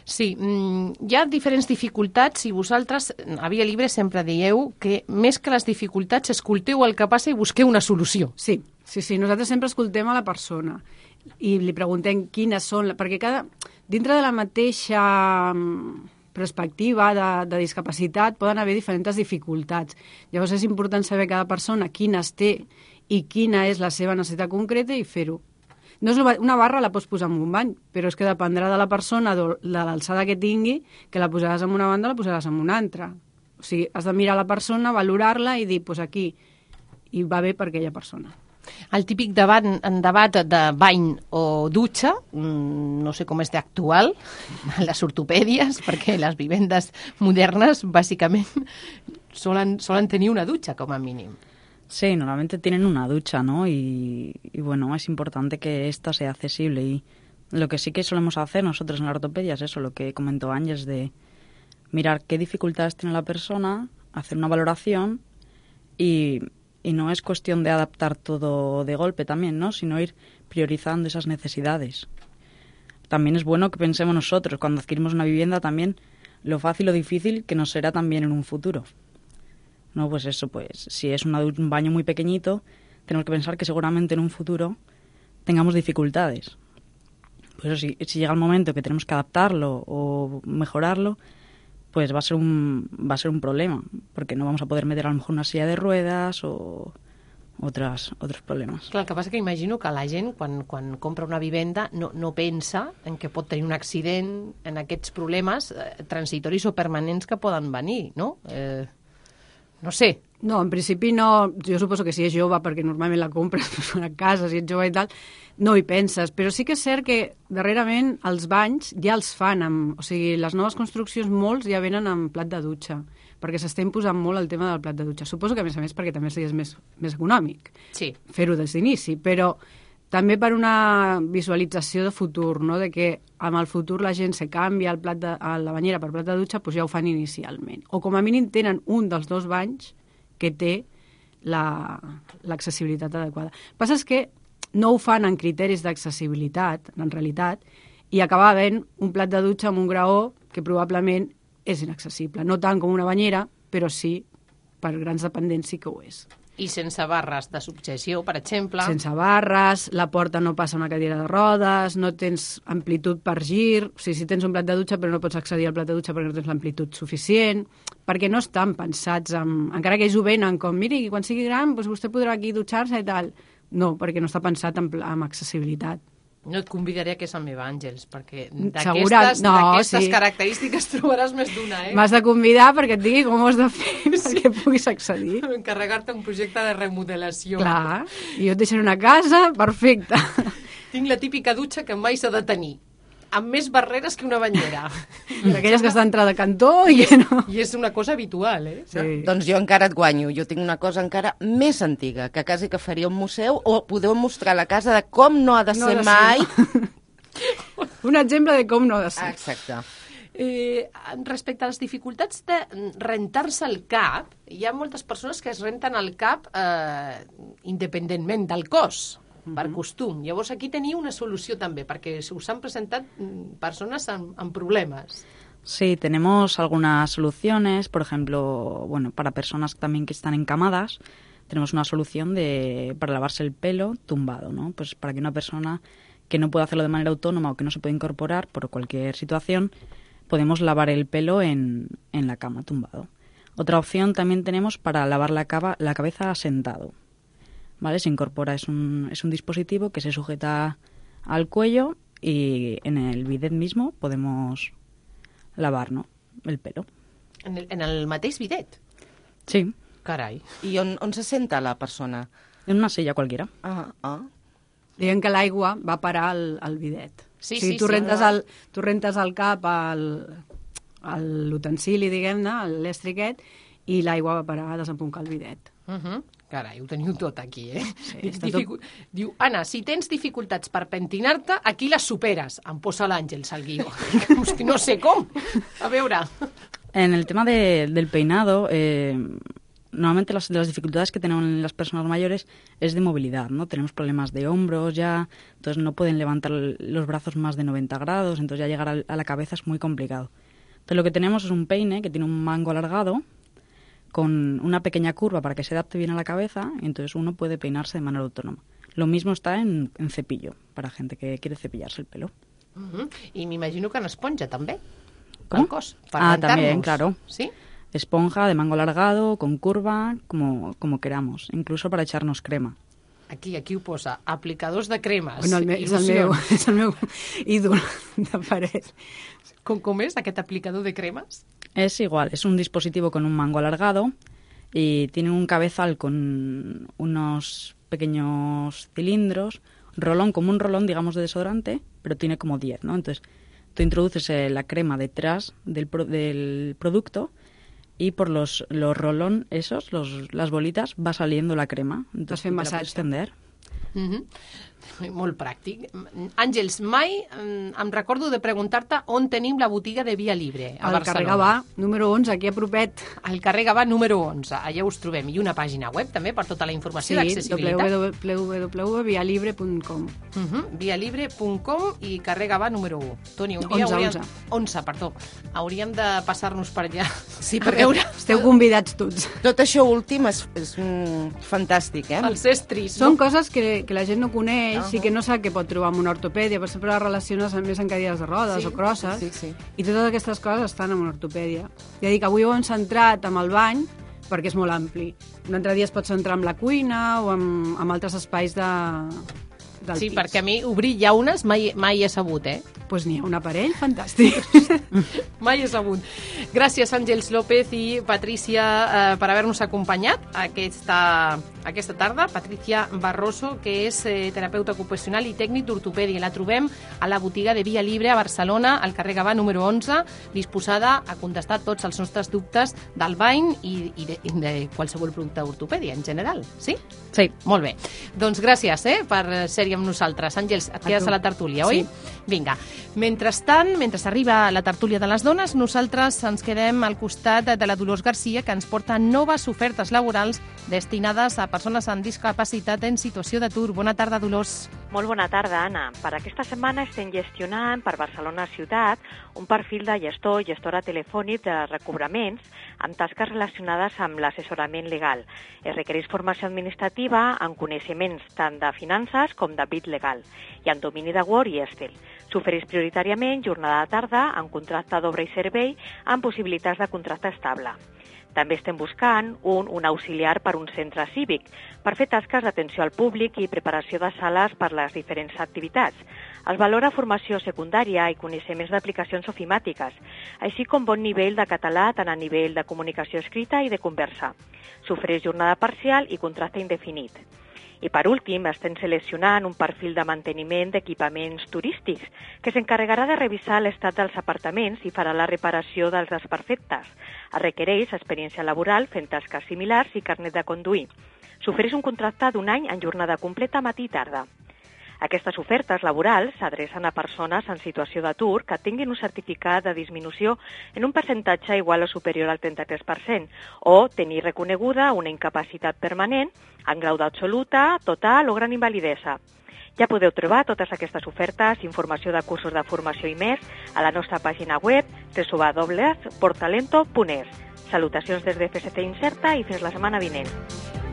Sí, mm, hi ha diferents dificultats i vosaltres, a Via Libre, sempre dieu que més que les dificultats escolteu el que passa i busqueu una solució. Sí, sí, sí. Nosaltres sempre escoltem a la persona i li preguntem quines són... Perquè cada... Dintre de la mateixa mm, perspectiva de, de discapacitat poden haver diferents dificultats. Llavors és important saber cada persona quines té i quina és la seva necessitat concreta i fer-ho. No és una- barra la pots posar en un bany, però és que dependrà de la persona, de l'alçada que tingui, que la posaràs en una banda la posaràs en una altra. O sigui, has de mirar la persona, valorar-la i dir, doncs pues aquí, i va bé per aquella persona. El típic debat, en debat de bany o dutxa, mm, no sé com és d'actual, <laughs> les ortopèdies, perquè les vivendes modernes, bàsicament, solen, solen tenir una dutxa, com a mínim. Sí, normalmente tienen una ducha, ¿no? Y, y bueno, es importante que esta sea accesible. Y lo que sí que solemos hacer nosotros en la ortopedia es eso, lo que comentó Ángeles, de mirar qué dificultades tiene la persona, hacer una valoración y, y no es cuestión de adaptar todo de golpe también, ¿no? Sino ir priorizando esas necesidades. También es bueno que pensemos nosotros, cuando adquirimos una vivienda, también lo fácil o difícil que nos será también en un futuro. No, pues eso, pues si es un baño muy pequeñito, tenemos que pensar que seguramente en un futuro tengamos dificultades. Pues si, si llega el momento que tenemos que adaptarlo o mejorarlo, pues va a ser un va a ser un problema, porque no vamos a poder meter a lo mejor una silla de ruedas o otras otros problemas. Clar, el que passa que imagino que la gent, quan, quan compra una vivenda, no, no pensa en que pot tenir un accident, en aquests problemes eh, transitoris o permanents que poden venir, no? Eh, no sé. No, en principi no. Jo suposo que si és jove, perquè normalment la compres <laughs> a casa, si ets jove i tal, no hi penses. Però sí que és cert que darrerament els banys ja els fan amb... O sigui, les noves construccions molts ja venen amb plat de dutxa perquè s'està imposant molt el tema del plat de dutxa. Suposo que, a més a més, perquè també és més, més econòmic Sí. fer-ho des d'inici, però també per una visualització de futur, no? de que amb el futur la gent se canvia el plat de, a la banyera per plat de dutxa, doncs ja ho fan inicialment. O com a mínim tenen un dels dos banys que té la- l'accessibilitat adequada. El que passa és que no ho fan en criteris d'accessibilitat, en realitat, i acaba havent un plat de dutxa amb un graó que probablement és inaccessible. No tant com una banyera, però sí per grans dependents sí que ho és. I sense barres de successió, per exemple. Sense barres, la porta no passa una cadira de rodes, no tens amplitud per gir, o sigui, si tens un plat de dutxa però no pots accedir al plat de dutxa perquè no tens l'amplitud suficient, perquè no estan pensats en... Encara que ells ho venen com, miri, quan sigui gran doncs vostè podrà aquí dutxar-se i tal. No, perquè no està pensat en, amb accessibilitat. No et convidaré a casa meva, Àngels, perquè Segura- d'aquestes no, sí. característiques trobaràs més d'una, eh? M'has de convidar perquè et digui com ho has de fer <laughs> perquè puguis accedir. Encarregar-te un projecte de remodelació. Clar, i jo et deixaré una casa perfecta. Tinc la típica dutxa que mai s'ha de tenir amb més barreres que una banyera. <laughs> D'aquelles que està entrada de cantó i que no... I és una cosa habitual, eh? Sí. Doncs jo encara et guanyo. Jo tinc una cosa encara més antiga, que quasi que faria un museu, o podeu mostrar la casa de com no ha de No ha ser de ser, mai... Un exemple de com no ha de ser. Exacte. Eh, respecte a les dificultats de rentar-se el cap, hi ha moltes persones que es renten el cap eh, independentment del cos, per costum. Llavors aquí teniu una solució també, perquè us han presentat mm, persones amb, amb problemes. Sí, tenemos algunas soluciones, por ejemplo, bueno, para personas también que están encamadas, tenemos una solución de para lavarse el pelo tumbado, ¿no? Pues para que una persona que no puede hacerlo de manera autónoma o que no se puede incorporar por cualquier situación, podemos lavar el pelo en, en la cama tumbado. Otra opción también tenemos para lavar la, cava- la cabeza sentado. ¿Vale? Se incorpora, es un, es un dispositivo que se sujeta al cuello y en el bidet mismo podemos lavar ¿no? el pelo. En el, en el mateix bidet? Sí. Carai. I on, on se senta la persona? En una silla cualquiera. Ah, ah. Diguem que l'aigua va parar al, al bidet. Sí, o sigui, sí, tu, sí, rentes el, tu rentes el cap al, a l'utensili, diguem-ne, a l'estriquet, i l'aigua va parar a desempuncar el bidet. Uh -huh. Carai, ho teniu tot aquí, eh? Sí, dificu- Diu, Anna, si tens dificultats per pentinar-te, aquí les superes. Em posa l'Àngels al guió. <laughs> Hosti, no sé com. A veure. En el tema de- del peinado, eh, normalmente las, de las dificultades que tenemos las personas mayores es de movilidad, ¿no? Tenemos problemas de hombros ya, entonces no pueden levantar los brazos más de 90 grados, entonces ya llegar a la cabeza es muy complicado. Entonces lo que tenemos es un peine que tiene un mango alargado con una pequeña curva para que se adapte bien a la cabeza, entonces uno puede peinarse de manera autónoma. Lo mismo está en, en cepillo, para gente que quiere cepillarse el pelo. Uh -huh. I m'imagino que en esponja, també. Com? Cos, ah, también, claro. Sí? Esponja de mango alargado, con curva, como, como queramos, incluso para echarnos crema. Aquí, aquí ho posa. Aplicadors de cremes. Bueno, el me, és, el meu, <laughs> és el meu ídol de paret. Com, com és aquest aplicador de cremes? Es igual, es un dispositivo con un mango alargado y tiene un cabezal con unos pequeños cilindros, rolón como un rolón, digamos, de desodorante, pero tiene como 10, ¿no? Entonces, tú introduces eh, la crema detrás del, pro- del producto y por los, los rolón esos, los, las bolitas, va saliendo la crema. Entonces, te la puedes tender. Uh -huh. Molt pràctic. Àngels, mai mm, em recordo de preguntar-te on tenim la botiga de Via Libre, a Al Barcelona. carrer Gavà, número 11, aquí a propet. Al carrer Gavà número 11. Allà us trobem. I una pàgina web també per tota la informació Sí, d'accessibilitat. www.vialibre.com Uh -huh. vialibre.com i carrer Gavà número 1. Toni, un dia 11, hauríem... 11. 11, perdó. Hauríem de passar-nos per allà. Sí, a perquè veure Esteu convidats tots. tot això últim és, és mm, fantàstic, eh? els estris. Són no? coses que, que la gent no coneix Ahà. i que no sap què pot trobar en una ortopèdia, per sempre les relaciones més en cadires de rodes Sí, o crosses, sí, sí. i totes aquestes coses estan en una ortopèdia. Ja dic, avui ho hem centrat amb el bany, perquè és molt ampli. Un altre dia es pot centrar amb la cuina o amb, amb altres espais de, del Sí, pis. perquè a mi obrir llaunes mai, mai he sabut, eh? Doncs pues n'hi ha un aparell fantàstic. <laughs> Mai he sabut. Gràcies, Àngels López i Patrícia, eh, per haver-nos acompanyat aquesta, aquesta tarda. Patrícia Barroso, que és eh, terapeuta ocupacional i tècnic d'ortopèdia. La trobem a la botiga de Via Libre a Barcelona, al carrer Gavà número 11, disposada a contestar tots els nostres dubtes del bany i, i, de, i de qualsevol producte d'ortopèdia en general. Sí? Sí. Molt bé. Doncs gràcies eh, per ser-hi amb nosaltres. Àngels, et quedes tu. a la tertúlia, oi? Sí. Vinga. Mentrestant, mentre arriba la tertúlia de les dones, nosaltres ens quedem al costat de la Dolors Garcia, que ens porta noves ofertes laborals destinades a persones amb discapacitat en situació d'atur. Bona tarda, Dolors. Molt bona tarda, Anna. Per aquesta setmana estem gestionant per Barcelona Ciutat un perfil de gestor i gestora telefònic de recobraments amb tasques relacionades amb l'assessorament legal. Es requereix formació administrativa en coneixements tant de finances com d'àmbit legal i en domini de Word i Excel. S'ofereix prioritàriament jornada de tarda en contracte d'obra i servei amb possibilitats de contracte estable. També estem buscant un, un auxiliar per un centre cívic per fer tasques d'atenció al públic i preparació de sales per les diferents activitats. Es valora formació secundària i coneixements d'aplicacions ofimàtiques, així com bon nivell de català tant a nivell de comunicació escrita i de conversa. S'ofereix jornada parcial i contracte indefinit. I per últim, estem seleccionant un perfil de manteniment d'equipaments turístics que s'encarregarà de revisar l'estat dels apartaments i farà la reparació dels desperfectes. Es requereix experiència laboral fent tasques similars i carnet de conduir. S'ofereix un contracte d'un any en jornada completa matí i tarda. Aquestes ofertes laborals s'adrecen a persones en situació d'atur que tinguin un certificat de disminució en un percentatge igual o superior al 33% o tenir reconeguda una incapacitat permanent en grau d'absoluta, total o gran invalidesa. Ja podeu trobar totes aquestes ofertes, informació de cursos de formació i més a la nostra pàgina web www.portalento.es. Salutacions des de FSC Incerta i fins la setmana vinent.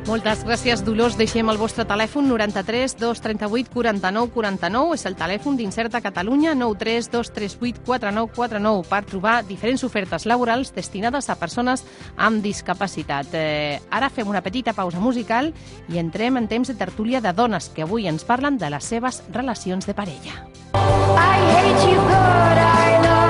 Moltes gràcies, Dolors. Deixem el vostre telèfon 93 238 49 49. És el telèfon d'Incerta Catalunya 93 238 49 49 per trobar diferents ofertes laborals destinades a persones amb discapacitat. Eh, ara fem una petita pausa musical i entrem en temps de tertúlia de dones que avui ens parlen de les seves relacions de parella. I hate you, but I love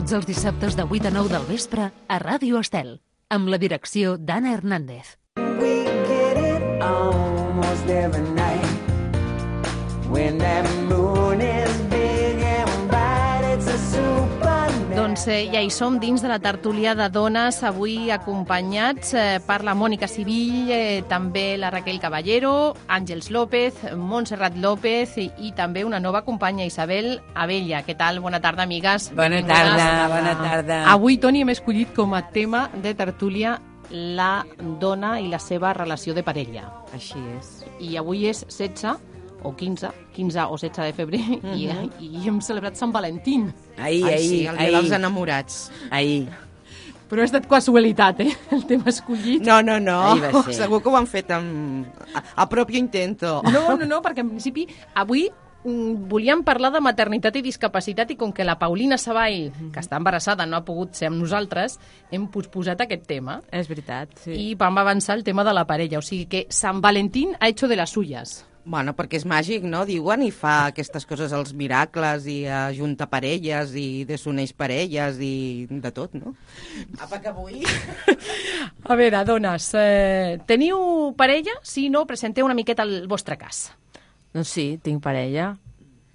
Tots els dissabtes de 8 a 9 del vespre a Ràdio Estel. Amb la direcció d'Anna Hernández. We get it almost every night. When that moon Doncs ja hi som dins de la tertúlia de dones, avui acompanyats eh, per la Mònica Civill, eh, també la Raquel Caballero, Àngels López, Montserrat López i, i també una nova companya, Isabel Abella. Què tal? Bona tarda, amigues. Bona tarda, bona tarda. Avui, Toni, hem escollit com a tema de tertúlia la dona i la seva relació de parella. Així és. I avui és 16 o 15, 15 o 16 de febrer, uh -huh. i, Mhm. i hem celebrat Sant Valentín. Ahir, ahir, sí, el dia ahir. dels enamorats. Ahir. Però ha estat casualitat, eh? El tema escollit. No, no, no. <laughs> Segur que ho han fet amb... a, a propio intento. No, no, no, perquè en principi avui mm, volíem parlar de maternitat i discapacitat i com que la Paulina Savall, que està embarassada, no ha pogut ser amb nosaltres, hem posposat aquest tema. És veritat, sí. I vam avançar el tema de la parella. O sigui que Sant Valentín ha hecho de las suyas. Bueno, perquè és màgic, no? Diuen i fa aquestes coses, els miracles, i ajunta parelles, i desuneix parelles, i de tot, no? Apa, que vull... A veure, dones, eh, teniu parella? Sí, no? Presenteu una miqueta el vostre cas. Doncs sí, tinc parella.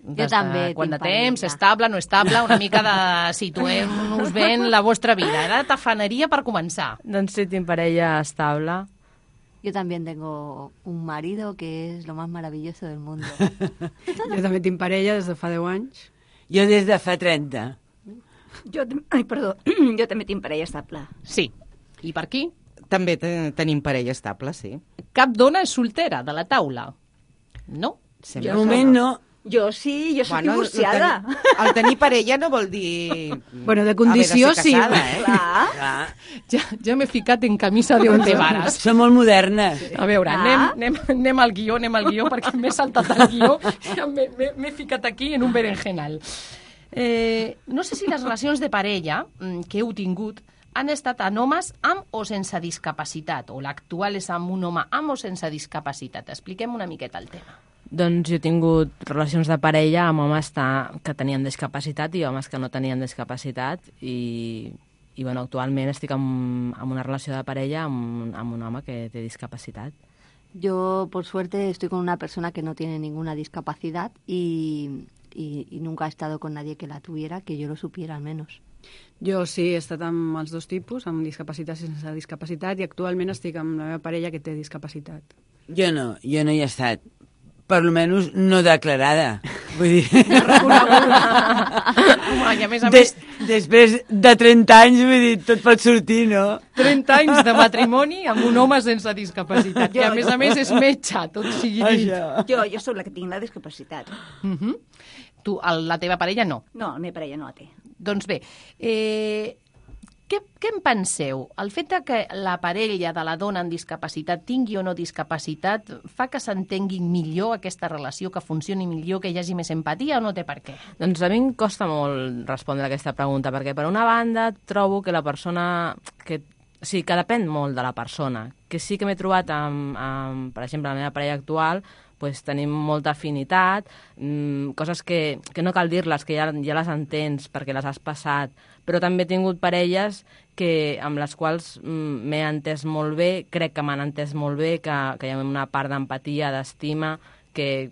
Des també de, quant de tinc temps, parella. estable, no estable, una mica de situem-nos bé en la vostra vida. Ara tafaneria per començar. Doncs sí, tinc parella estable. Yo también tengo un marido que es lo más maravilloso del mundo. <laughs> Jo també tinc parella des de fa 10 anys. Jo des de fa 30. Jo, ai, perdó, jo <clears throat> també tinc parella estable. Sí. I per aquí? També te tenim parella estable, sí. Cap dona és soltera, de la taula. No? Sembla De moment no. Jo sí, jo soc Bueno, el divorciada. tenir- El tenir parella no vol dir... <laughs> Bueno, de condició, de casada, sí. Eh? Clar. Clar. <laughs> Ja, ja m'he ficat en camisa de once varas. Som molt modernes. A veure, Ah. anem, anem, anem al guió, anem al guió, perquè m'he saltat el guió i m'he- ficat aquí en un berenjenal. Eh, no sé si les relacions de parella mm, que heu tingut han estat amb homes amb o sense discapacitat, o l'actual és amb un home amb o sense discapacitat. Expliquem una miqueta el tema. Doncs jo he tingut relacions de parella amb homes que tenien discapacitat i homes que no tenien discapacitat i, i bueno, actualment estic en, en una relació de parella amb, amb un home que té discapacitat. Yo, por suerte, estoy con una persona que no tiene ninguna discapacidad y, y- y nunca he estado con nadie que la tuviera, que yo lo supiera al menos. Jo sí, he estat amb els dos tipus, amb discapacitat i sense discapacitat, i actualment estic amb la meva parella que té discapacitat. Jo no, jo no hi he estat. Per lo menos no declarada. Vull dir... <laughs> Home, i a més a De, més, després de 30 anys, vull dir, tot pot sortir, no? 30 anys de matrimoni amb un home sense discapacitat, que a més a més és metge, tot sigui dit. Això. Jo, jo sóc la que tinc la discapacitat. Uh -huh. tu, el, la teva parella no. No, la meva parella no la té. Doncs bé, eh, què, què en penseu? El fet de que la parella de la dona amb discapacitat tingui o no discapacitat fa que s'entengui millor aquesta relació, que funcioni millor, que hi hagi més empatia o no té per què? Doncs a mi em costa molt respondre aquesta pregunta, perquè per una banda trobo que la persona... que o sigui, que depèn molt de la persona, que sí que m'he trobat amb, amb, per exemple, la meva parella actual, pues, tenim molta afinitat, mm, coses que, que no cal dir-les, que ja, ja les entens perquè les has passat, però també he tingut parelles que, amb les quals mm, m'he entès molt bé, crec que m'han entès molt bé, que, que hi ha una part d'empatia, d'estima, que,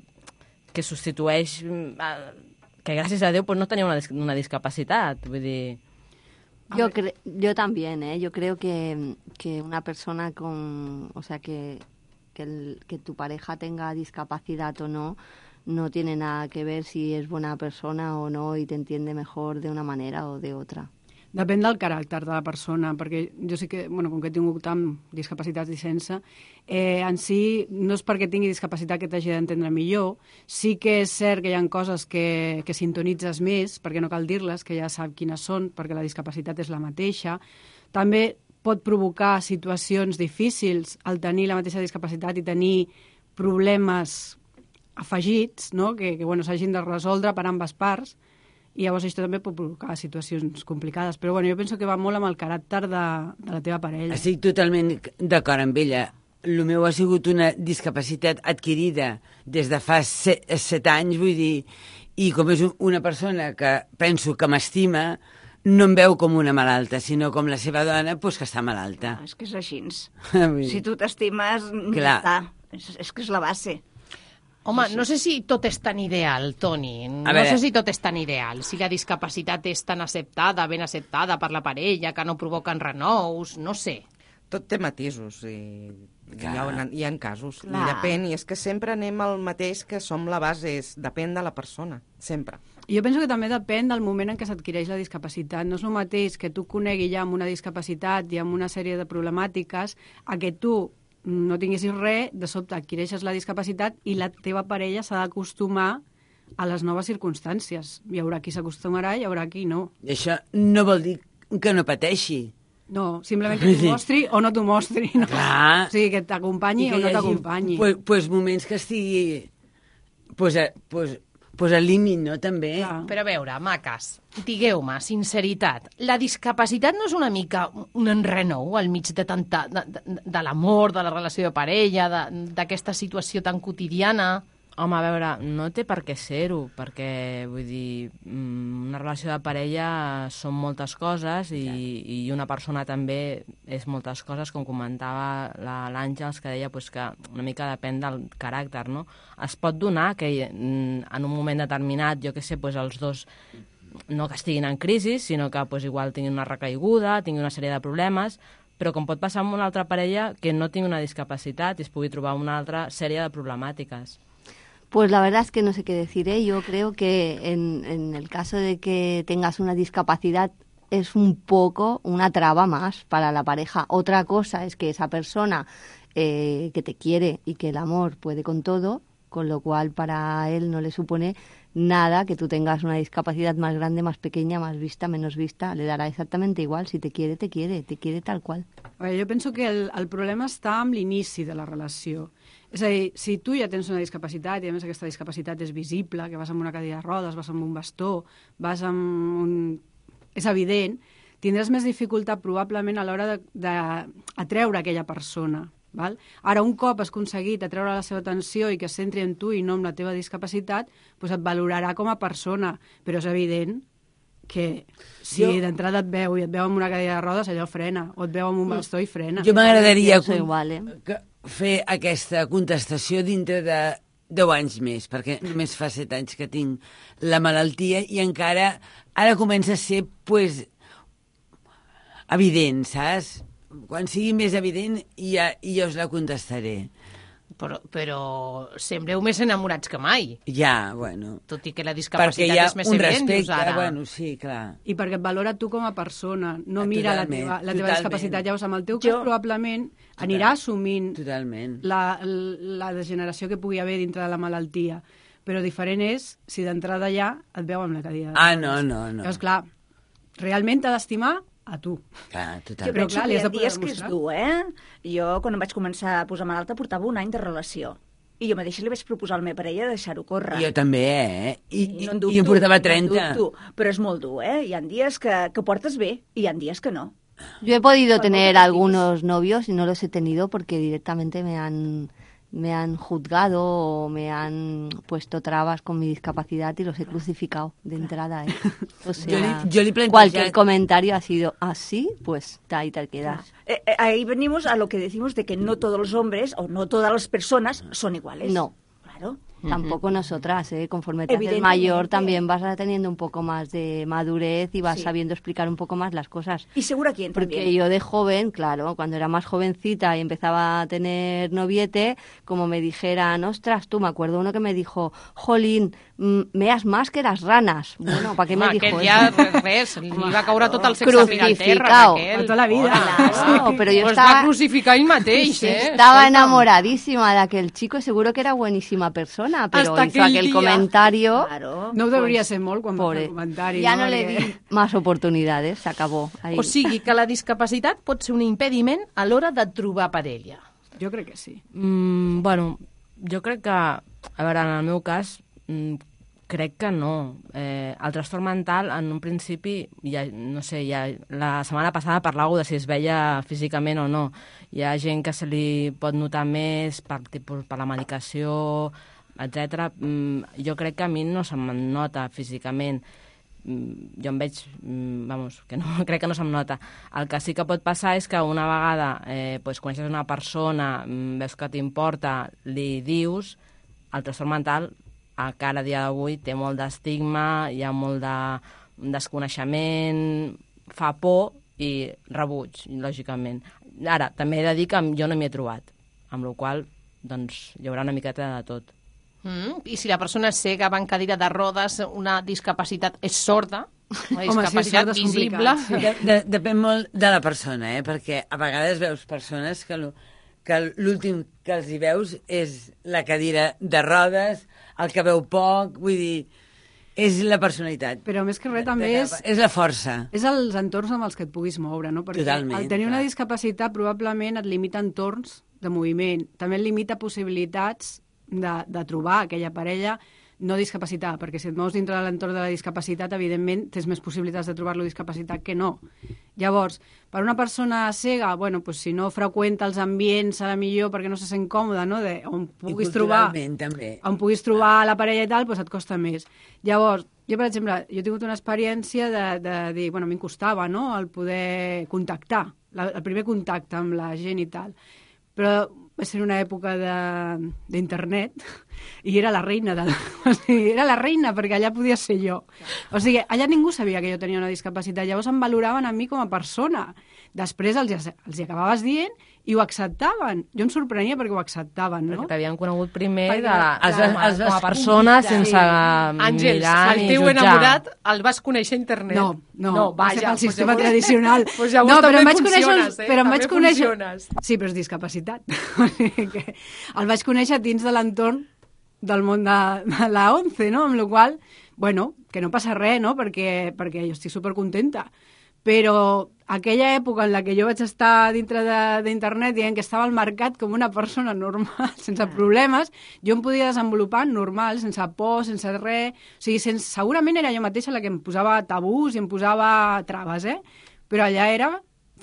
que substitueix... mm, que gràcies a Déu pues, no tenia una, dis una discapacitat, vull dir... Yo, cre- yo también, ¿eh? Yo creo que, que una persona con, o sea, que, que, el- que tu pareja tenga discapacidad o no, no tiene nada que ver si es buena persona o no y te entiende mejor de una manera o de otra. Depèn del caràcter de la persona, perquè jo sé que, bueno, com que he tingut amb discapacitats i sense, eh, en si no és perquè tingui discapacitat que t'hagi d'entendre millor, sí que és cert que hi ha coses que, que sintonitzes més, perquè no cal dir-les, que ja sap quines són, perquè la discapacitat és la mateixa. També pot provocar situacions difícils al tenir la mateixa discapacitat i tenir problemes afegits, no? que, que bueno, s'hagin de resoldre per ambes parts, i llavors això també pot provocar situacions complicades. Però bueno, jo penso que va molt amb el caràcter de, de la teva parella. Estic totalment d'acord amb ella. El meu ha sigut una discapacitat adquirida des de fa set, set anys, vull dir, i com és un- una persona que penso que m'estima, no em veu com una malalta, sinó com la seva dona, doncs que està malalta. És que és així. <laughs> Si tu t'estimes, Clar. ja està. És, és que és la base. Home, no sé si tot és tan ideal, Toni. No sé si tot és tan ideal. Si la discapacitat és tan acceptada, ben acceptada per la parella, que no provoquen renous, no sé. Tot té matisos i hi ha, hi ha casos. Clar. I depèn, i és que sempre anem al mateix que som la base, és, depèn de la persona, sempre. Jo penso que també depèn del moment en què s'adquireix la discapacitat. No és el mateix que tu conegui ja amb una discapacitat i amb una sèrie de problemàtiques a que tu no tinguessis res, de sobte adquireixes la discapacitat i la teva parella s'ha d'acostumar a les noves circumstàncies. Hi haurà qui s'acostumarà i hi haurà qui no. I això no vol dir que no pateixi. No, simplement que t'ho mostri o no t'ho mostri. No? Clar. O sigui, que t'acompanyi o no t'acompanyi. Pues, pues moments que estigui pues, a, pues, pues al límit, no, també. Però a veure, maques, digueu-me, sinceritat, la discapacitat no és una mica un enrenou al mig de tanta... de, de, de l'amor, de la relació de parella, d'aquesta situació tan quotidiana? Home, a veure, no té per què ser-ho, perquè, vull dir, mm, una relació de parella són moltes coses i, i una persona també és moltes coses, com comentava l'Àngels, que deia pues, que una mica depèn del caràcter, no? Es pot donar que mm, en un moment determinat, jo que sé, pues, els dos no que estiguin en crisi, sinó que pues, igual tinguin una recaiguda, tinguin una sèrie de problemes, però com pot passar amb una altra parella que no tingui una discapacitat i es pugui trobar una altra sèrie de problemàtiques. Pues la verdad es que no sé qué decir. Yo creo que en, en el caso de que tengas una discapacidad es un poco una traba más para la pareja. Otra cosa es que esa persona eh, que te quiere y que el amor puede con todo, con lo cual para él no le supone nada que tú tengas una discapacidad más grande, más pequeña, más vista, menos vista. Le dará exactamente igual. Si te quiere, te quiere. Te quiere tal cual. Veure, jo penso que el, el problema està amb l'inici de la relació. És a dir, si tu ja tens una discapacitat i a més aquesta discapacitat és visible, que vas amb una cadira de rodes, vas amb un bastó, vas amb un... és evident, tindràs més dificultat probablement a l'hora d'atreure aquella persona. Val? Ara, un cop has aconseguit atreure la seva atenció i que es centri en tu i no en la teva discapacitat, doncs et valorarà com a persona. Però és evident que si Jo- d'entrada et veu i et veu amb una cadira de rodes, allò frena, o et veu amb un bastó i frena. Jo m'agradaria igual, eh? que- fer aquesta contestació dintre de 10 anys més, perquè només fa 7 anys que tinc la malaltia i encara ara comença a ser pues, evident, saps? Quan sigui més evident ja, ja us la contestaré. Però, però sembleu més enamorats que mai. Ja, bueno. Tot i que la Perquè discapacitat hi ha és més un evident, dius respecte, ara. bueno, sí, clar. I perquè et valora tu com a persona, no mira la teva, la teva totalment. discapacitat. Llavors, amb el teu cas, probablement anirà assumint Totalment. la, la degeneració que pugui haver dintre de la malaltia. Però diferent és si d'entrada ja et veu amb la cadira de Ah, no, no, no. Llavors, clar, realment t'ha d'estimar a tu. Clar, Jo Però, penso clar, que hi ha de dies que és dur, eh? Jo, quan em vaig començar a posar malalta, portava un any de relació. I jo mateixa li vaig proposar al meu parella deixar-ho córrer. Jo també, eh? I, I, no en dubto, i en portava no en 30. dubto, però és molt dur, eh? Hi ha dies que, que portes bé i hi ha dies que no. Yo he podido tener algunos novios y no los he tenido porque directamente me han me han juzgado o me han puesto trabas con mi discapacidad y los he crucificado de entrada. ¿eh? <laughs> O sea, Yo yo cualquier comentario ha sido así, pues ahí te quedas. Eh, eh, ahí venimos a lo que decimos de que no todos los hombres o no todas las personas son iguales. No. Claro. Tampoco nosotras, ¿eh? conforme te haces mayor también vas teniendo un poco más de madurez y vas Sí. sabiendo explicar un poco más las cosas. Y seguro a quién Porque también. yo de joven, claro, cuando era más jovencita y empezaba a tener noviete, como me dijeran, ostras, tú, me acuerdo uno que me dijo, jolín, meas más que las ranas. Bueno, ¿para qué me dijo aquest ja, eso? res, li va caure tot el sexe al terra, Crucificado. Raquel. Tota la vida. Claro, pero yo pues estaba... va crucificar ell mateix, Sí, eh? Estaba enamoradísima de aquel chico seguro que era buenísima persona, pero Hasta hizo aquel aquel día. comentario. No ho devia pues, ser molt quan va fer pobre. el comentari. Ya no, no le di más oportunidades, se acabó. Ahí. O sigui que la discapacitat pot ser un impediment a l'hora de trobar parella. Jo crec que sí. Mm, bueno, jo crec que, a veure, en el meu cas, mm, crec que no. Eh, el trastorn mental, en un principi, ja, no sé, ja, la setmana passada parlàveu de si es veia físicament o no. Hi ha gent que se li pot notar més per, tipus, per la medicació, etc. Mm, jo crec que a mi no se'm nota físicament. Mm, jo em veig, mm, vamos, que no, <laughs> crec que no se'm nota. El que sí que pot passar és que una vegada eh, pues, coneixes una persona, mm, veus que t'importa, li dius, el trastorn mental a cada dia d'avui té molt d'estigma, hi ha molt de desconeixement, fa por i rebuig, lògicament. Ara, també he de dir que jo no m'hi he trobat, amb la qual cosa doncs, hi haurà una miqueta de tot. Mm? I si la persona és cega, va en cadira de rodes, una discapacitat és sorda, una Home, si és discapacitat sorda és visible... complicat, sí. De, de, depèn molt de la persona, eh? perquè a vegades veus persones que, lo- que l'últim que els hi veus és la cadira de rodes, el que veu poc, vull dir, és la personalitat. Però més que res també és... És la força. És els entorns amb els que et puguis moure, no? Perquè Totalment, al tenir una clar. discapacitat probablement et limita entorns de moviment. També et limita possibilitats de, de trobar aquella parella no discapacitada, perquè si et mous dintre de l'entorn de la discapacitat, evidentment, tens més possibilitats de trobar-lo discapacitat que no. Llavors, per una persona cega, bueno, pues, si no freqüenta els ambients, serà millor perquè no se sent còmode, no? De, on puguis trobar també. on puguis trobar la parella i tal, doncs et costa més. Llavors, jo, per exemple, jo he tingut una experiència de, de dir, bueno, a mi em costava, no?, el poder contactar, la, el primer contacte amb la gent i tal. Però va ser una època d'internet i era la reina de... <laughs> O sigui, era la reina perquè allà podia ser jo. O sigui, allà ningú sabia que jo tenia una discapacitat. Llavors em valoraven a mi com a persona. Després els, els hi acabaves dient i ho acceptaven. Jo em sorprenia perquè ho acceptaven, no? Perquè t'havien conegut primer Perquè, de com, a, els com a persona convidar. sense Sí. Àngels, mirar el ni teu jutjar. enamorat el vas conèixer a internet. No, no, no va ser vaja, pel pues sistema llavors- tradicional. <laughs> pues no, però em vaig conèixer, eh? però em vaig conèixer... funciones. Sí, però és discapacitat. <laughs> El vaig conèixer dins de l'entorn del món de, de la ONCE, no? Amb la qual bueno, que no passa res, no? Perquè, perquè jo estic supercontenta. Però aquella època en la que jo vaig estar dintre de- d'internet dient que estava al mercat com una persona normal, <laughs> sense problemes, jo em podia desenvolupar normal, sense por, sense res... O sigui, sense, segurament era jo mateixa la que em posava tabús i em posava traves, eh? Però allà era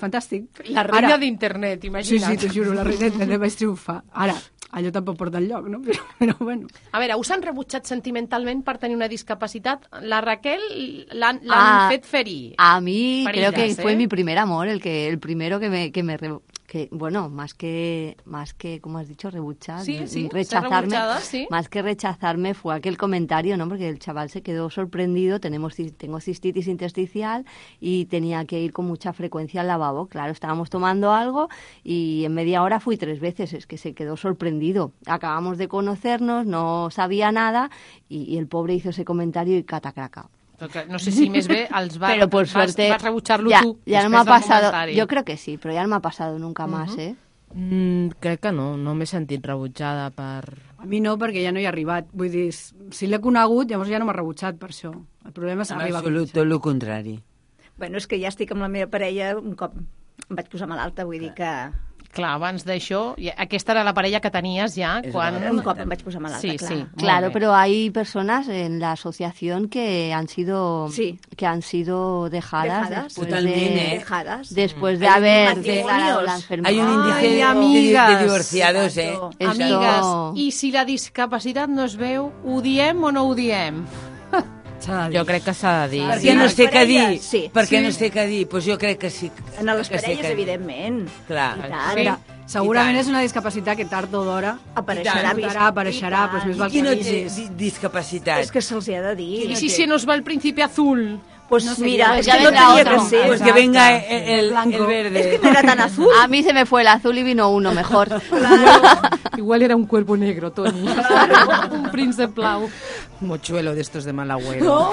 fantàstic. La reina d'internet, Sí, imagina't. sí, t'ho juro, la reina d'internet vaig triomfar. Ara, allò tampoc porta enlloc, no? <laughs> Però, però bueno. A veure, us han rebutjat sentimentalment per tenir una discapacitat? La Raquel l'han l'han Ah, fet ferir. A mí creo que Feridas, fue ¿eh? mi primer amor, el que el primero que me que me re- que bueno, más que más que como has dicho rebuchar, Sí, sí, ser rechazarme, sí. más que rechazarme fue aquel comentario, ¿no? Porque el chaval se quedó sorprendido, tenemos tengo cistitis intersticial y tenía que ir con mucha frecuencia al lavabo. Claro, estábamos tomando algo y en media hora fui tres veces, es que se quedó sorprendido. Acabamos de conocernos, no sabía nada y, y el pobre hizo ese comentario y catacraca. No sé <laughs> si més bé els va, pero por vas, suerte vas rebutjar-lo ya, tu. ya no me després ha del pasado comentari. yo creo que sí pero ya no me ha pasado nunca más eh Mm, crec que no, no m'he sentit rebutjada per, A mi no, perquè ja no hi ha arribat. Vull dir, si l'he conegut, llavors ja no m'ha rebutjat per això. El problema és arribar a absolut, tot el contrari. Bueno, és que ja estic amb la meva parella, un cop em vaig posar malalta, vull dir que... Clar, abans d'això, ja- aquesta era la parella que tenies ja quan... Un cop em vaig posar malalta, Sí, clar. sí. Claro, bé. pero hay personas en la asociación que han sido que han sido dejadas, Dejadas. después Totalmente, de ¿eh? Dejadas. después de haber matrimonio. declarado la enfermedad. Hay un índice de- de, divorciados, eh? Esto- Amigues, i si la discapacitat no es veu, ho diem o no ho diem? Jo crec que s'ha de dir. Per què no sé què dir? sí. Per què Sí. no sé què dir? Doncs jo crec que sí. En les parelles, dir. evidentment. Clar. I tant. veure, segurament I és una discapacitat que tard o d'hora Apareixerà, apareixerà, apareixerà, i doncs més val Qui que no té avisis. di- discapacitat? És que se'ls ha de dir. I si se nos va el príncipe azul? Pues No sé, mira, es ya que no vendrá tenía otro. que ser. Pues que venga el, el- el verde. Es que no era tan azul. A mí se me fue el azul y vino uno mejor. <laughs> <laughs> Igual era un cuerpo negro, Toni. <laughs> un príncipe blau. Mochuelo de estos de mal agüero.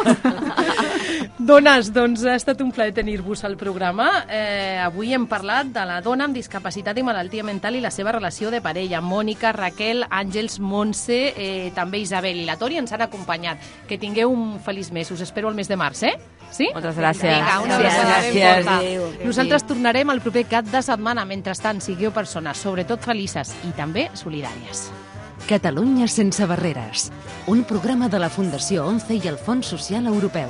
Dones, doncs ha estat un plaer tenir-vos al programa. Eh, avui hem parlat de la dona amb discapacitat i malaltia mental i la seva relació de parella. Mònica, Raquel, Àngels, Montse, eh, també Isabel i la Tori ens han acompanyat. Que tingueu un feliç mes. Us espero el mes de març, eh? Sí? Moltes gràcies. Vinga, una Gràcies. abraçada ben Gràcies. forta. Nosaltres tornarem el proper cap de setmana. Mentrestant, sigueu persones, sobretot felices i també solidàries. Catalunya sense barreres. Un programa de la Fundació ONCE i el Fons Social Europeu.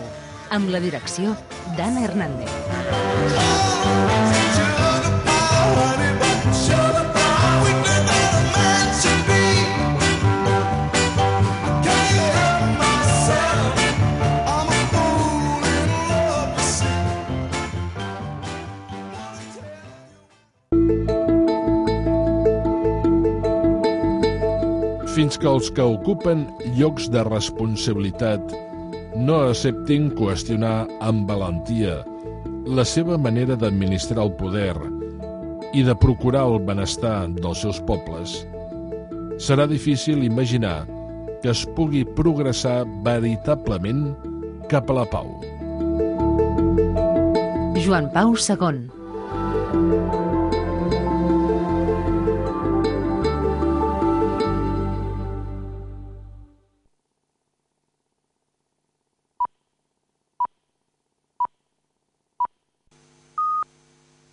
Amb la direcció d'Anna Hernández. fins que els que ocupen llocs de responsabilitat no acceptin qüestionar amb valentia la seva manera d'administrar el poder i de procurar el benestar dels seus pobles, serà difícil imaginar que es pugui progressar veritablement cap a la pau. Joan Pau II.